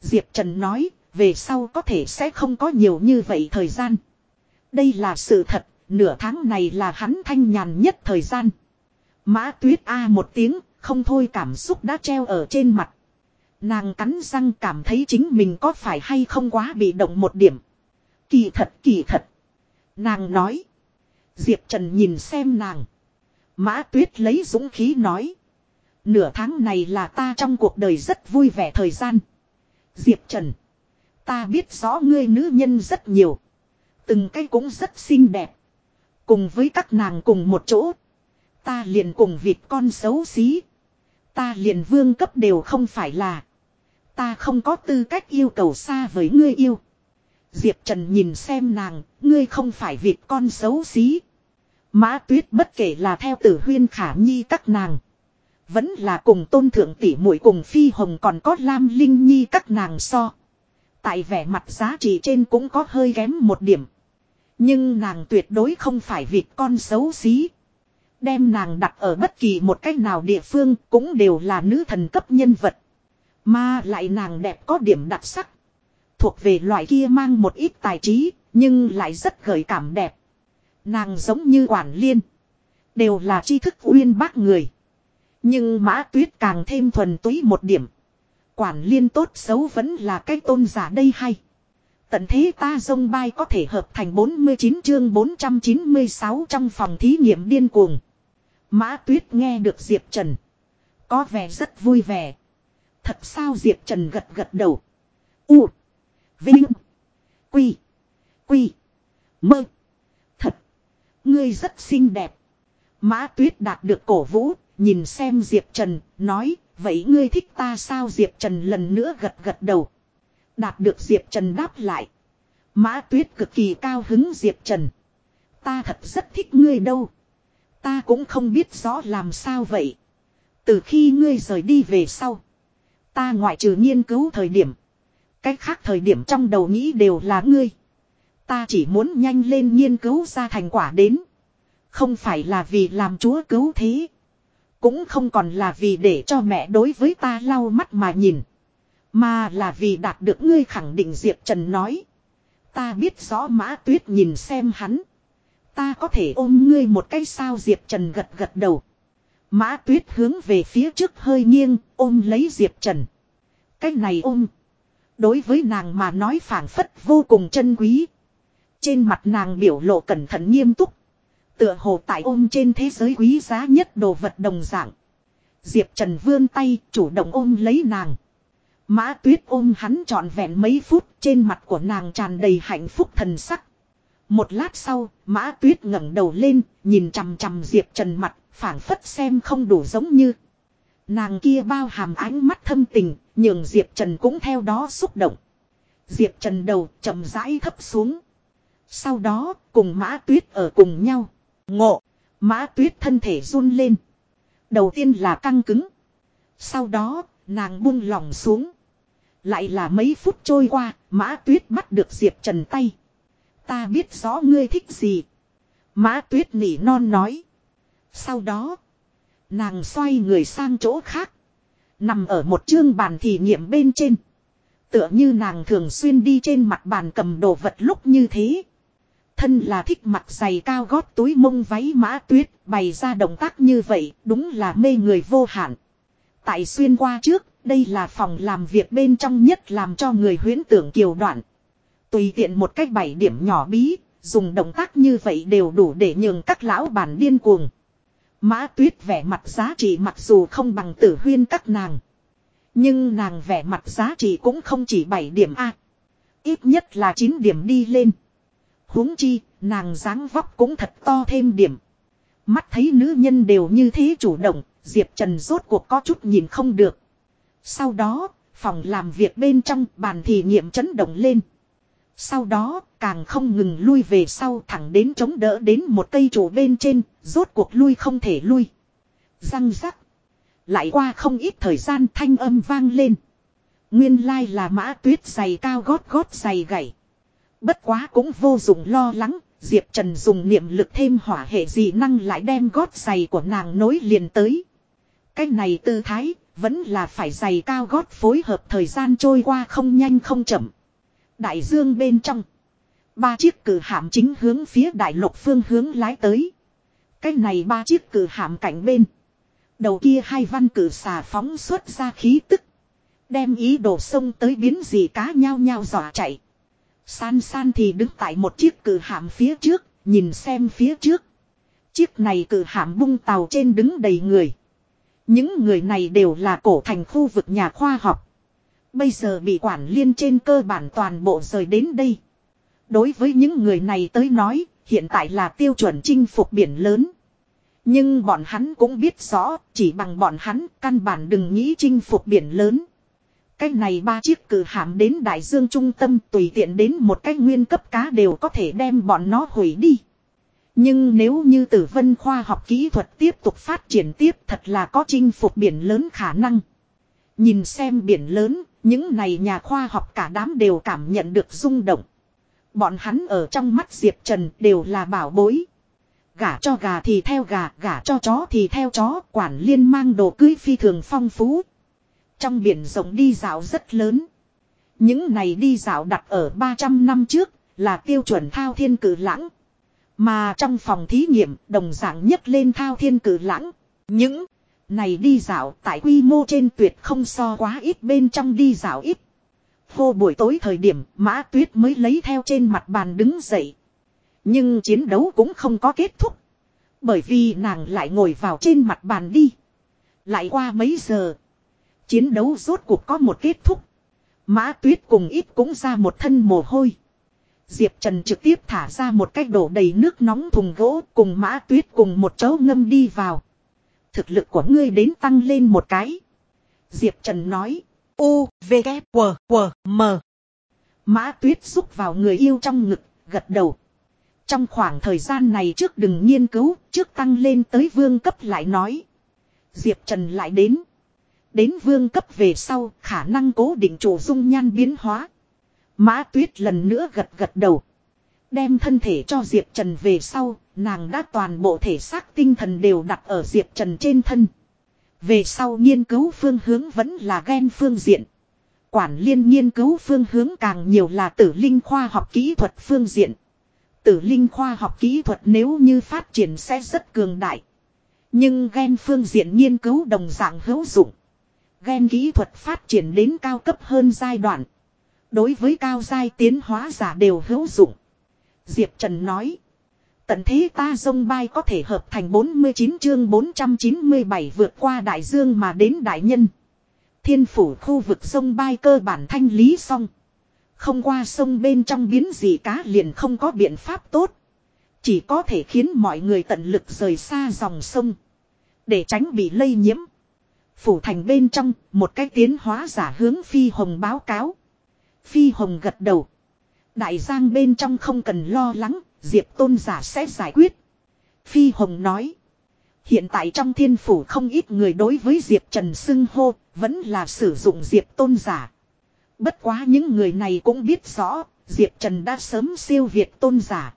Diệp Trần nói, về sau có thể sẽ không có nhiều như vậy thời gian. Đây là sự thật, nửa tháng này là hắn thanh nhàn nhất thời gian. Mã tuyết A một tiếng, không thôi cảm xúc đã treo ở trên mặt. Nàng cắn răng cảm thấy chính mình có phải hay không quá bị động một điểm. Kỳ thật kỳ thật. Nàng nói. Diệp Trần nhìn xem nàng. Mã tuyết lấy dũng khí nói. Nửa tháng này là ta trong cuộc đời rất vui vẻ thời gian. Diệp Trần. Ta biết rõ ngươi nữ nhân rất nhiều. Từng cái cũng rất xinh đẹp. Cùng với các nàng cùng một chỗ. Ta liền cùng vịt con xấu xí. Ta liền vương cấp đều không phải là. Ta không có tư cách yêu cầu xa với ngươi yêu. Diệp Trần nhìn xem nàng, ngươi không phải vịt con xấu xí. Mã tuyết bất kể là theo tử huyên khả nhi các nàng. Vẫn là cùng tôn thượng tỷ muội cùng phi hồng còn có lam linh nhi các nàng so. Tại vẻ mặt giá trị trên cũng có hơi kém một điểm. Nhưng nàng tuyệt đối không phải vịt con xấu xí. Đem nàng đặt ở bất kỳ một cách nào địa phương cũng đều là nữ thần cấp nhân vật. Mà lại nàng đẹp có điểm đặc sắc. Thuộc về loại kia mang một ít tài trí, nhưng lại rất gợi cảm đẹp. Nàng giống như quản liên. Đều là tri thức uyên bác người. Nhưng mã tuyết càng thêm thuần túy một điểm. Quản liên tốt xấu vẫn là cái tôn giả đây hay. Tận thế ta dông bay có thể hợp thành 49 chương 496 trong phòng thí nghiệm điên cuồng. Mã tuyết nghe được Diệp Trần. Có vẻ rất vui vẻ. Thật sao Diệp Trần gật gật đầu. U. Vinh. Quy. Quy. Mơ. Ngươi rất xinh đẹp. Mã tuyết đạt được cổ vũ. Nhìn xem Diệp Trần. Nói. Vậy ngươi thích ta sao Diệp Trần lần nữa gật gật đầu. Đạt được Diệp Trần đáp lại. Mã tuyết cực kỳ cao hứng, Diệp Trần. Ta thật rất thích ngươi đâu. Ta cũng không biết rõ làm sao vậy. Từ khi ngươi rời đi về sau. Ta ngoại trừ nghiên cứu thời điểm. Cách khác thời điểm trong đầu nghĩ đều là ngươi. Ta chỉ muốn nhanh lên nghiên cứu ra thành quả đến. Không phải là vì làm chúa cứu thế. Cũng không còn là vì để cho mẹ đối với ta lau mắt mà nhìn. Mà là vì đạt được ngươi khẳng định Diệp Trần nói. Ta biết rõ mã tuyết nhìn xem hắn. Ta có thể ôm ngươi một cái sao Diệp Trần gật gật đầu. Mã tuyết hướng về phía trước hơi nghiêng, ôm lấy Diệp Trần. Cái này ôm. Đối với nàng mà nói phản phất vô cùng chân quý. Trên mặt nàng biểu lộ cẩn thận nghiêm túc. Tựa hồ tại ôm trên thế giới quý giá nhất đồ vật đồng dạng. Diệp Trần vươn tay chủ động ôm lấy nàng. Mã tuyết ôm hắn trọn vẹn mấy phút trên mặt của nàng tràn đầy hạnh phúc thần sắc. Một lát sau, mã tuyết ngẩng đầu lên, nhìn chằm chằm Diệp Trần mặt, phảng phất xem không đủ giống như. Nàng kia bao hàm ánh mắt thâm tình, nhường Diệp Trần cũng theo đó xúc động. Diệp Trần đầu chậm rãi thấp xuống. Sau đó, cùng mã tuyết ở cùng nhau. Ngộ, mã tuyết thân thể run lên. Đầu tiên là căng cứng. Sau đó, nàng buông lòng xuống. Lại là mấy phút trôi qua, Mã Tuyết bắt được Diệp Trần tay. Ta biết rõ ngươi thích gì. Mã Tuyết nỉ non nói. Sau đó, nàng xoay người sang chỗ khác. Nằm ở một chương bàn thí nghiệm bên trên. Tựa như nàng thường xuyên đi trên mặt bàn cầm đồ vật lúc như thế. Thân là thích mặc giày cao gót túi mông váy mã tuyết bày ra động tác như vậy đúng là mê người vô hạn. Tại xuyên qua trước, đây là phòng làm việc bên trong nhất làm cho người huyễn tưởng kiều đoạn. Tùy tiện một cách bảy điểm nhỏ bí, dùng động tác như vậy đều đủ để nhường các lão bản điên cuồng. Mã tuyết vẻ mặt giá trị mặc dù không bằng tử huyên các nàng. Nhưng nàng vẻ mặt giá trị cũng không chỉ 7 điểm A. Ít nhất là 9 điểm đi lên huống chi, nàng dáng vóc cũng thật to thêm điểm. Mắt thấy nữ nhân đều như thế chủ động, Diệp Trần rốt cuộc có chút nhìn không được. Sau đó, phòng làm việc bên trong bàn thì nghiệm chấn động lên. Sau đó, càng không ngừng lui về sau thẳng đến chống đỡ đến một cây trụ bên trên, rốt cuộc lui không thể lui. Răng rắc. Lại qua không ít thời gian thanh âm vang lên. Nguyên lai là mã tuyết giày cao gót gót giày gãy. Bất quá cũng vô dụng lo lắng, Diệp Trần dùng niệm lực thêm hỏa hệ dị năng lại đem gót giày của nàng nối liền tới. Cái này tư thái, vẫn là phải giày cao gót phối hợp thời gian trôi qua không nhanh không chậm. Đại dương bên trong. Ba chiếc cử hạm chính hướng phía đại lục phương hướng lái tới. Cái này ba chiếc cử hạm cạnh bên. Đầu kia hai văn cử xà phóng xuất ra khí tức. Đem ý đồ sông tới biến gì cá nhau nhau dọa chạy. San san thì đứng tại một chiếc cử hạm phía trước, nhìn xem phía trước. Chiếc này cử hạm bung tàu trên đứng đầy người. Những người này đều là cổ thành khu vực nhà khoa học. Bây giờ bị quản liên trên cơ bản toàn bộ rời đến đây. Đối với những người này tới nói, hiện tại là tiêu chuẩn chinh phục biển lớn. Nhưng bọn hắn cũng biết rõ, chỉ bằng bọn hắn căn bản đừng nghĩ chinh phục biển lớn cái này ba chiếc cử hạm đến đại dương trung tâm tùy tiện đến một cái nguyên cấp cá đều có thể đem bọn nó hủy đi. Nhưng nếu như tử vân khoa học kỹ thuật tiếp tục phát triển tiếp thật là có chinh phục biển lớn khả năng. Nhìn xem biển lớn, những này nhà khoa học cả đám đều cảm nhận được rung động. Bọn hắn ở trong mắt Diệp Trần đều là bảo bối. Gả cho gà thì theo gà, gả cho chó thì theo chó, quản liên mang đồ cưới phi thường phong phú. Trong biển rộng đi dạo rất lớn. Những này đi dạo đặt ở 300 năm trước, là tiêu chuẩn thao thiên cử lãng. Mà trong phòng thí nghiệm, đồng dạng nhất lên thao thiên cử lãng. Những này đi dạo tại quy mô trên tuyệt không so quá ít bên trong đi dạo ít. Vô buổi tối thời điểm mã tuyết mới lấy theo trên mặt bàn đứng dậy. Nhưng chiến đấu cũng không có kết thúc. Bởi vì nàng lại ngồi vào trên mặt bàn đi. Lại qua mấy giờ. Chiến đấu rốt cuộc có một kết thúc. Mã tuyết cùng ít cũng ra một thân mồ hôi. Diệp Trần trực tiếp thả ra một cái đổ đầy nước nóng thùng gỗ cùng mã tuyết cùng một chấu ngâm đi vào. Thực lực của ngươi đến tăng lên một cái. Diệp Trần nói. U, V, K, W, W, M. Mã tuyết xúc vào người yêu trong ngực, gật đầu. Trong khoảng thời gian này trước đừng nghiên cứu, trước tăng lên tới vương cấp lại nói. Diệp Trần lại đến. Đến vương cấp về sau, khả năng cố định chủ dung nhan biến hóa. Mã tuyết lần nữa gật gật đầu. Đem thân thể cho Diệp Trần về sau, nàng đã toàn bộ thể xác tinh thần đều đặt ở Diệp Trần trên thân. Về sau nghiên cứu phương hướng vẫn là ghen phương diện. Quản liên nghiên cứu phương hướng càng nhiều là tử linh khoa học kỹ thuật phương diện. Tử linh khoa học kỹ thuật nếu như phát triển sẽ rất cường đại. Nhưng ghen phương diện nghiên cứu đồng dạng hữu dụng. Ghen kỹ thuật phát triển đến cao cấp hơn giai đoạn. Đối với cao giai tiến hóa giả đều hữu dụng. Diệp Trần nói. Tận thế ta dông bay có thể hợp thành 49 chương 497 vượt qua đại dương mà đến đại nhân. Thiên phủ khu vực sông bay cơ bản thanh lý xong. Không qua sông bên trong biến gì cá liền không có biện pháp tốt. Chỉ có thể khiến mọi người tận lực rời xa dòng sông. Để tránh bị lây nhiễm. Phủ thành bên trong, một cái tiến hóa giả hướng Phi Hồng báo cáo. Phi Hồng gật đầu. Đại giang bên trong không cần lo lắng, Diệp tôn giả sẽ giải quyết. Phi Hồng nói. Hiện tại trong thiên phủ không ít người đối với Diệp Trần xưng hô, vẫn là sử dụng Diệp tôn giả. Bất quá những người này cũng biết rõ, Diệp Trần đã sớm siêu việt tôn giả.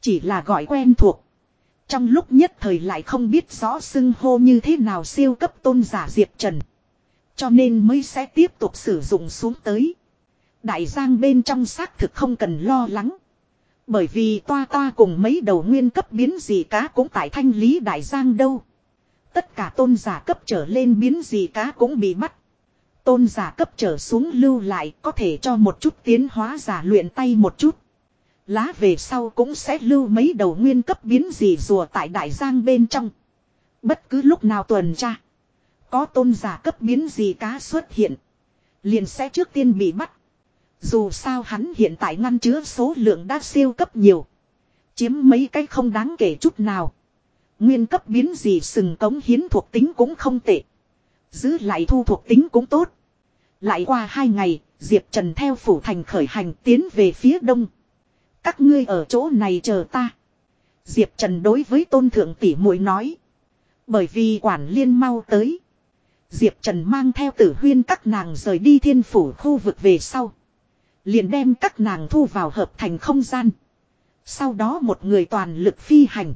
Chỉ là gọi quen thuộc. Trong lúc nhất thời lại không biết rõ xưng hô như thế nào siêu cấp tôn giả Diệp Trần. Cho nên mới sẽ tiếp tục sử dụng xuống tới. Đại giang bên trong xác thực không cần lo lắng. Bởi vì toa toa cùng mấy đầu nguyên cấp biến gì cá cũng tại thanh lý đại giang đâu. Tất cả tôn giả cấp trở lên biến gì cá cũng bị bắt. Tôn giả cấp trở xuống lưu lại có thể cho một chút tiến hóa giả luyện tay một chút. Lá về sau cũng sẽ lưu mấy đầu nguyên cấp biến gì rùa tại đại giang bên trong. Bất cứ lúc nào tuần tra. Có tôn giả cấp biến gì cá xuất hiện. Liền sẽ trước tiên bị bắt. Dù sao hắn hiện tại ngăn chứa số lượng đã siêu cấp nhiều. Chiếm mấy cái không đáng kể chút nào. Nguyên cấp biến gì sừng cống hiến thuộc tính cũng không tệ. Giữ lại thu thuộc tính cũng tốt. Lại qua hai ngày, Diệp Trần theo phủ thành khởi hành tiến về phía đông. Các ngươi ở chỗ này chờ ta. Diệp Trần đối với tôn thượng tỷ muội nói. Bởi vì quản liên mau tới. Diệp Trần mang theo tử huyên các nàng rời đi thiên phủ khu vực về sau. Liền đem các nàng thu vào hợp thành không gian. Sau đó một người toàn lực phi hành.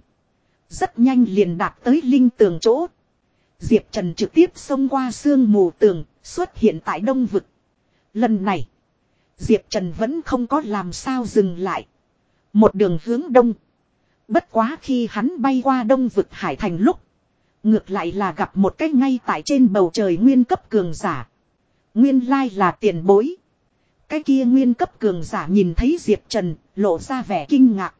Rất nhanh liền đạt tới linh tường chỗ. Diệp Trần trực tiếp xông qua sương mù tường, xuất hiện tại đông vực. Lần này, Diệp Trần vẫn không có làm sao dừng lại. Một đường hướng đông. Bất quá khi hắn bay qua đông vực hải thành lúc. Ngược lại là gặp một cái ngay tại trên bầu trời nguyên cấp cường giả. Nguyên lai là tiền bối. Cái kia nguyên cấp cường giả nhìn thấy Diệp Trần, lộ ra vẻ kinh ngạc.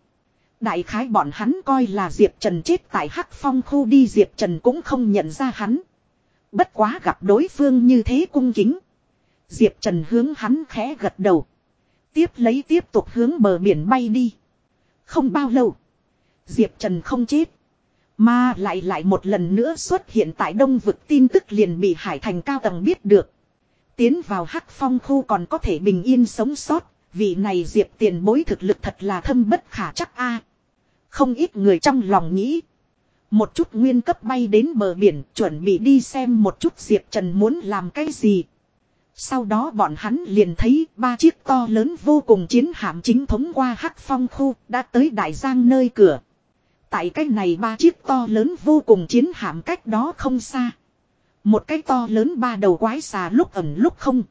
Đại khái bọn hắn coi là Diệp Trần chết tại Hắc Phong khu đi Diệp Trần cũng không nhận ra hắn. Bất quá gặp đối phương như thế cung kính. Diệp Trần hướng hắn khẽ gật đầu. Tiếp lấy tiếp tục hướng bờ biển bay đi. Không bao lâu. Diệp Trần không chết. Mà lại lại một lần nữa xuất hiện tại đông vực tin tức liền bị Hải Thành cao tầng biết được. Tiến vào hắc phong khu còn có thể bình yên sống sót, vị này diệp tiền bối thực lực thật là thâm bất khả chắc a. Không ít người trong lòng nghĩ. Một chút nguyên cấp bay đến bờ biển chuẩn bị đi xem một chút Diệp Trần muốn làm cái gì. Sau đó bọn hắn liền thấy ba chiếc to lớn vô cùng chiến hạm chính thống qua hắc phong khu đã tới Đại Giang nơi cửa. Tại cái này ba chiếc to lớn vô cùng chiến hạm cách đó không xa. Một cái to lớn ba đầu quái xà lúc ẩn lúc không.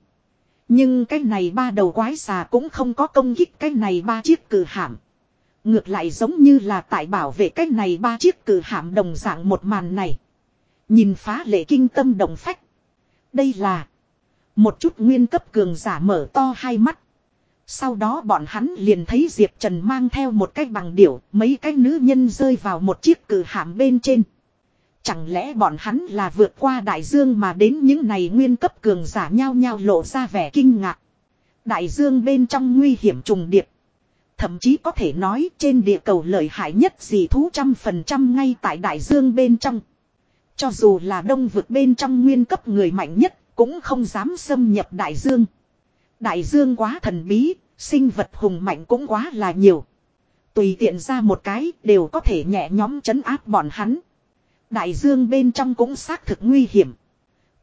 Nhưng cái này ba đầu quái xà cũng không có công kích cái này ba chiếc cử hạm. Ngược lại giống như là tại bảo vệ cái này ba chiếc cử hạm đồng dạng một màn này. Nhìn phá lệ kinh tâm đồng phách. Đây là một chút nguyên cấp cường giả mở to hai mắt. Sau đó bọn hắn liền thấy Diệp Trần mang theo một cái bằng điểu, mấy cái nữ nhân rơi vào một chiếc cử hạm bên trên. Chẳng lẽ bọn hắn là vượt qua đại dương mà đến những này nguyên cấp cường giả nhau nhau lộ ra vẻ kinh ngạc. Đại dương bên trong nguy hiểm trùng điệp. Thậm chí có thể nói trên địa cầu lợi hại nhất gì thú trăm phần trăm ngay tại đại dương bên trong. Cho dù là đông vực bên trong nguyên cấp người mạnh nhất cũng không dám xâm nhập đại dương. Đại dương quá thần bí, sinh vật hùng mạnh cũng quá là nhiều. Tùy tiện ra một cái đều có thể nhẹ nhóm chấn áp bọn hắn. Đại dương bên trong cũng xác thực nguy hiểm.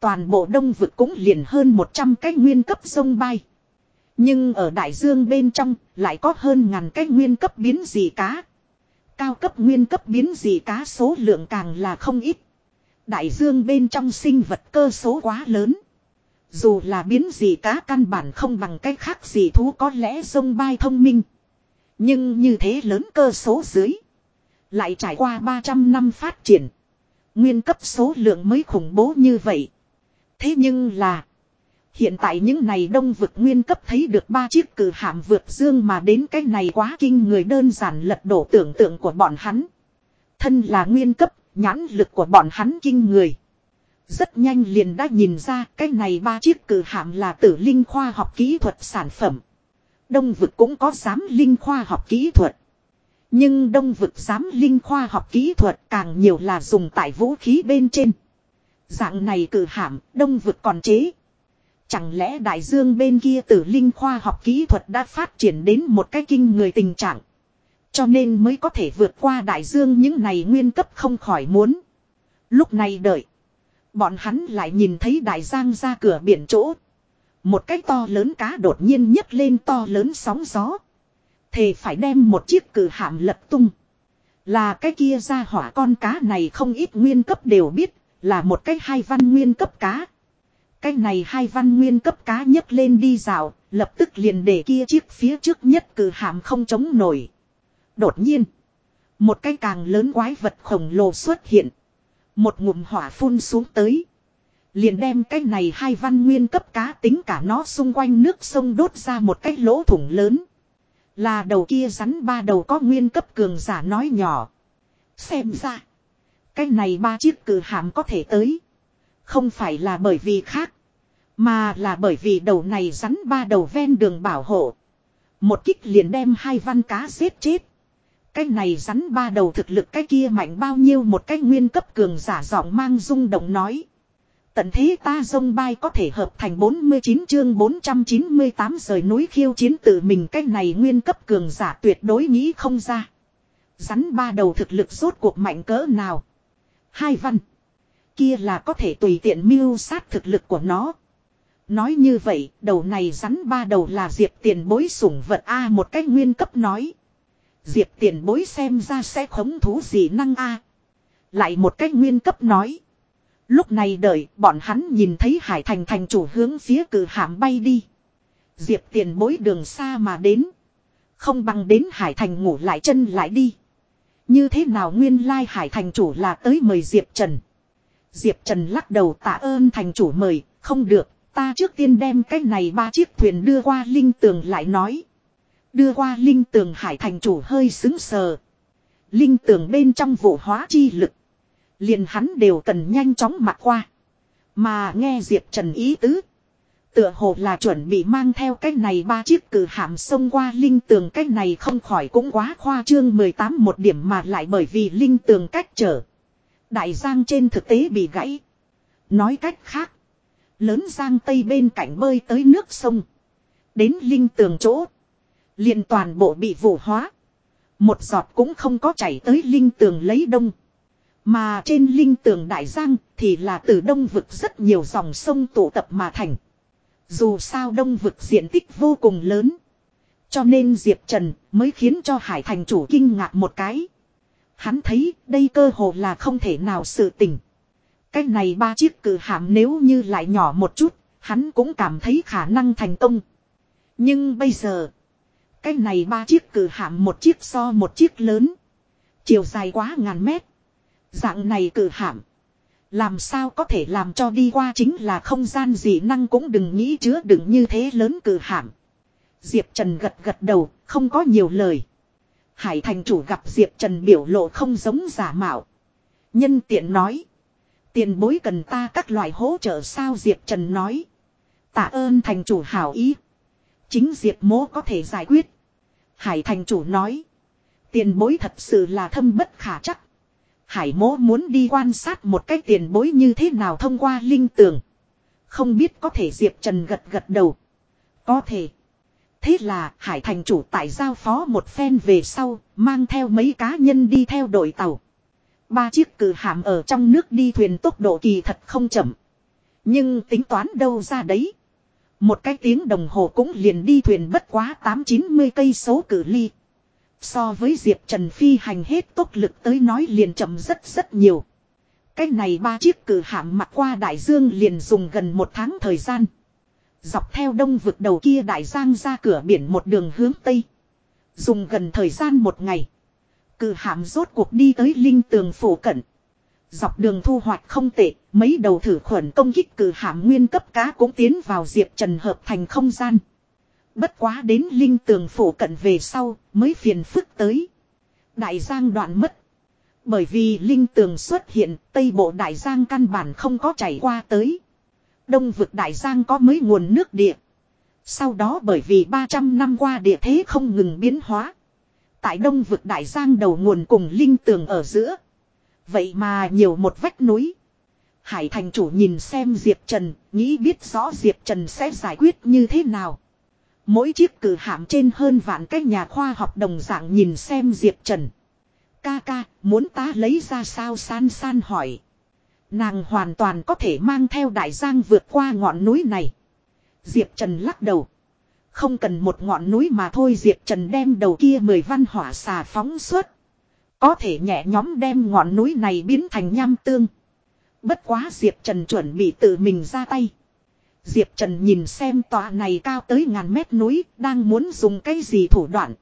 Toàn bộ đông vực cũng liền hơn 100 cái nguyên cấp sông bay. Nhưng ở đại dương bên trong lại có hơn ngàn cái nguyên cấp biến dị cá. Cao cấp nguyên cấp biến dị cá số lượng càng là không ít. Đại dương bên trong sinh vật cơ số quá lớn. Dù là biến gì cá căn bản không bằng cái khác gì thú có lẽ sông bay thông minh. Nhưng như thế lớn cơ số dưới. Lại trải qua 300 năm phát triển. Nguyên cấp số lượng mới khủng bố như vậy. Thế nhưng là. Hiện tại những này đông vực nguyên cấp thấy được ba chiếc cử hạm vượt dương mà đến cái này quá kinh người đơn giản lật đổ tưởng tượng của bọn hắn. Thân là nguyên cấp, nhãn lực của bọn hắn kinh người. Rất nhanh liền đã nhìn ra cái này ba chiếc cử hạm là tử linh khoa học kỹ thuật sản phẩm. Đông vực cũng có giám linh khoa học kỹ thuật. Nhưng đông vực giám linh khoa học kỹ thuật càng nhiều là dùng tại vũ khí bên trên. Dạng này cử hạm, đông vực còn chế. Chẳng lẽ đại dương bên kia tử linh khoa học kỹ thuật đã phát triển đến một cái kinh người tình trạng. Cho nên mới có thể vượt qua đại dương những này nguyên cấp không khỏi muốn. Lúc này đợi. Bọn hắn lại nhìn thấy đại giang ra cửa biển chỗ. Một cái to lớn cá đột nhiên nhấc lên to lớn sóng gió. Thề phải đem một chiếc cử hạm lật tung. Là cái kia ra hỏa con cá này không ít nguyên cấp đều biết. Là một cái hai văn nguyên cấp cá. Cái này hai văn nguyên cấp cá nhấc lên đi dạo. Lập tức liền để kia chiếc phía trước nhất cử hạm không chống nổi. Đột nhiên. Một cái càng lớn quái vật khổng lồ xuất hiện. Một ngụm hỏa phun xuống tới. Liền đem cái này hai văn nguyên cấp cá tính cả nó xung quanh nước sông đốt ra một cái lỗ thủng lớn. Là đầu kia rắn ba đầu có nguyên cấp cường giả nói nhỏ. Xem ra. Cái này ba chiếc cử hàm có thể tới. Không phải là bởi vì khác. Mà là bởi vì đầu này rắn ba đầu ven đường bảo hộ. Một kích liền đem hai văn cá giết chết. Cái này rắn ba đầu thực lực cái kia mạnh bao nhiêu một cái nguyên cấp cường giả giọng mang rung động nói. Tận thế ta dông bay có thể hợp thành 49 chương 498 rời núi khiêu chiến tự mình cái này nguyên cấp cường giả tuyệt đối nghĩ không ra. Rắn ba đầu thực lực rốt cuộc mạnh cỡ nào. Hai văn. Kia là có thể tùy tiện mưu sát thực lực của nó. Nói như vậy, đầu này rắn ba đầu là diệp tiền bối sủng vật A một cách nguyên cấp nói. Diệp tiền bối xem ra sẽ khống thú gì năng A. Lại một cách nguyên cấp nói. Lúc này đợi bọn hắn nhìn thấy hải thành thành chủ hướng phía cử hàm bay đi. Diệp tiền bối đường xa mà đến. Không bằng đến hải thành ngủ lại chân lại đi. Như thế nào nguyên lai hải thành chủ là tới mời Diệp Trần. Diệp Trần lắc đầu tạ ơn thành chủ mời, không được, ta trước tiên đem cái này ba chiếc thuyền đưa qua linh tường lại nói. Đưa qua linh tường hải thành chủ hơi xứng sờ. Linh tường bên trong vụ hóa chi lực. Liền hắn đều cần nhanh chóng mặc qua. Mà nghe Diệp Trần ý tứ. Tựa hồ là chuẩn bị mang theo cái này ba chiếc cử hạm xông qua linh tường cái này không khỏi cũng quá khoa trương 18 một điểm mà lại bởi vì linh tường cách trở. Đại giang trên thực tế bị gãy. Nói cách khác. Lớn giang tây bên cạnh bơi tới nước sông. Đến linh tường chỗ liền toàn bộ bị vụ hóa. Một giọt cũng không có chảy tới linh tường lấy đông. Mà trên linh tường đại giang thì là từ đông vực rất nhiều dòng sông tụ tập mà thành. Dù sao đông vực diện tích vô cùng lớn. Cho nên Diệp Trần mới khiến cho Hải Thành chủ kinh ngạc một cái. Hắn thấy đây cơ hồ là không thể nào sự tình. Cái này ba chiếc cử hạm nếu như lại nhỏ một chút, hắn cũng cảm thấy khả năng thành công. Nhưng bây giờ, cái này ba chiếc cử hạm một chiếc so một chiếc lớn. Chiều dài quá ngàn mét. Dạng này cử hạm. Làm sao có thể làm cho đi qua chính là không gian gì năng cũng đừng nghĩ chứa đựng như thế lớn cử hạm. Diệp Trần gật gật đầu, không có nhiều lời. Hải thành chủ gặp Diệp Trần biểu lộ không giống giả mạo. Nhân tiện nói. Tiền bối cần ta các loại hỗ trợ sao Diệp Trần nói. Tạ ơn thành chủ hảo ý. Chính Diệp mố có thể giải quyết. Hải thành chủ nói. Tiền bối thật sự là thâm bất khả chắc. Hải mố muốn đi quan sát một cách tiền bối như thế nào thông qua linh tường. Không biết có thể Diệp Trần gật gật đầu. Có thể. Thế là Hải thành chủ tại giao phó một phen về sau, mang theo mấy cá nhân đi theo đội tàu. Ba chiếc cử hàm ở trong nước đi thuyền tốc độ kỳ thật không chậm. Nhưng tính toán đâu ra đấy. Một cái tiếng đồng hồ cũng liền đi thuyền bất quá 8-90 cây số cử ly. So với Diệp Trần phi hành hết tốc lực tới nói liền chậm rất rất nhiều. Cái này ba chiếc cử hạm mặt qua đại dương liền dùng gần một tháng thời gian. Dọc theo đông vực đầu kia đại giang ra cửa biển một đường hướng tây. Dùng gần thời gian một ngày. Cử hạm rốt cuộc đi tới linh tường phủ cận. Dọc đường thu hoạch không tệ, mấy đầu thử khuẩn công kích cử hạm nguyên cấp cá cũng tiến vào Diệp Trần hợp thành không gian. Bất quá đến linh tường phủ cận về sau, mới phiền phức tới. Đại giang đoạn mất. Bởi vì linh tường xuất hiện, Tây bộ đại giang căn bản không có chảy qua tới. Đông vực đại giang có mấy nguồn nước địa. Sau đó bởi vì 300 năm qua địa thế không ngừng biến hóa. Tại đông vực đại giang đầu nguồn cùng linh tường ở giữa. Vậy mà nhiều một vách núi. Hải thành chủ nhìn xem Diệp Trần, nghĩ biết rõ Diệp Trần sẽ giải quyết như thế nào. Mỗi chiếc cử hạm trên hơn vạn cái nhà khoa học đồng dạng nhìn xem Diệp Trần. Ca ca, muốn ta lấy ra sao san san hỏi. Nàng hoàn toàn có thể mang theo đại giang vượt qua ngọn núi này. Diệp Trần lắc đầu. Không cần một ngọn núi mà thôi Diệp Trần đem đầu kia mười văn hỏa xà phóng suốt. Có thể nhẹ nhóm đem ngọn núi này biến thành nham tương. Bất quá Diệp Trần chuẩn bị tự mình ra tay. Diệp Trần nhìn xem tòa này cao tới ngàn mét núi đang muốn dùng cái gì thủ đoạn.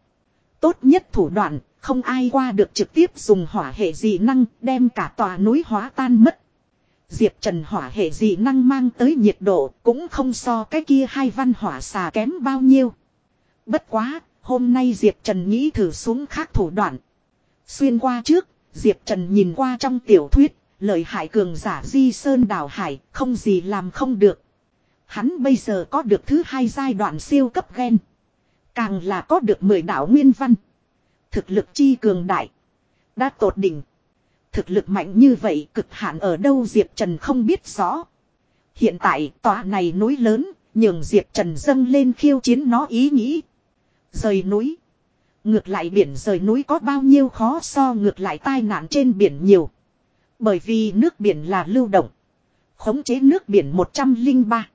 Tốt nhất thủ đoạn, không ai qua được trực tiếp dùng hỏa hệ dị năng đem cả tòa núi hóa tan mất. Diệp Trần hỏa hệ dị năng mang tới nhiệt độ cũng không so cái kia hai văn hỏa xà kém bao nhiêu. Bất quá, hôm nay Diệp Trần nghĩ thử xuống khác thủ đoạn. Xuyên qua trước, Diệp Trần nhìn qua trong tiểu thuyết, lợi hại cường giả di sơn đảo hải, không gì làm không được. Hắn bây giờ có được thứ hai giai đoạn siêu cấp gen. Càng là có được mười đạo nguyên văn. Thực lực chi cường đại. Đã tột đỉnh. Thực lực mạnh như vậy cực hạn ở đâu Diệp Trần không biết rõ. Hiện tại tòa này núi lớn, nhường Diệp Trần dâng lên khiêu chiến nó ý nghĩ. Rời núi. Ngược lại biển rời núi có bao nhiêu khó so ngược lại tai nạn trên biển nhiều. Bởi vì nước biển là lưu động. Khống chế nước biển 103.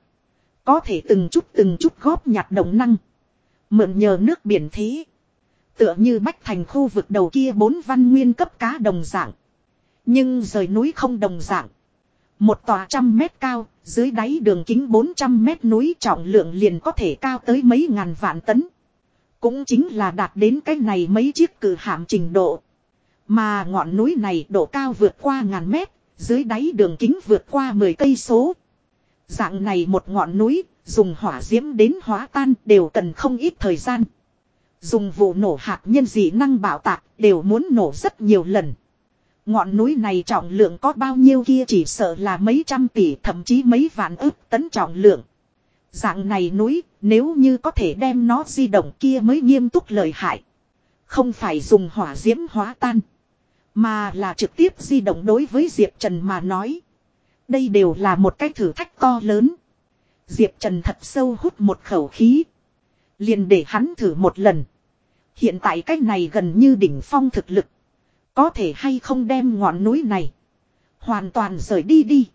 Có thể từng chút từng chút góp nhặt động năng. Mượn nhờ nước biển thế. Tựa như bách thành khu vực đầu kia bốn văn nguyên cấp cá đồng dạng. Nhưng rời núi không đồng dạng. Một tòa trăm mét cao, dưới đáy đường kính 400 mét núi trọng lượng liền có thể cao tới mấy ngàn vạn tấn. Cũng chính là đạt đến cái này mấy chiếc cử hạm trình độ. Mà ngọn núi này độ cao vượt qua ngàn mét, dưới đáy đường kính vượt qua 10 cây số. Dạng này một ngọn núi, dùng hỏa diễm đến hóa tan đều cần không ít thời gian. Dùng vụ nổ hạt nhân dị năng bảo tạc đều muốn nổ rất nhiều lần. Ngọn núi này trọng lượng có bao nhiêu kia chỉ sợ là mấy trăm tỷ thậm chí mấy vạn ức tấn trọng lượng. Dạng này núi, nếu như có thể đem nó di động kia mới nghiêm túc lợi hại. Không phải dùng hỏa diễm hóa tan. Mà là trực tiếp di động đối với Diệp Trần mà nói. Đây đều là một cái thử thách to lớn. Diệp Trần thật sâu hút một khẩu khí. Liền để hắn thử một lần. Hiện tại cái này gần như đỉnh phong thực lực. Có thể hay không đem ngọn núi này. Hoàn toàn rời đi đi.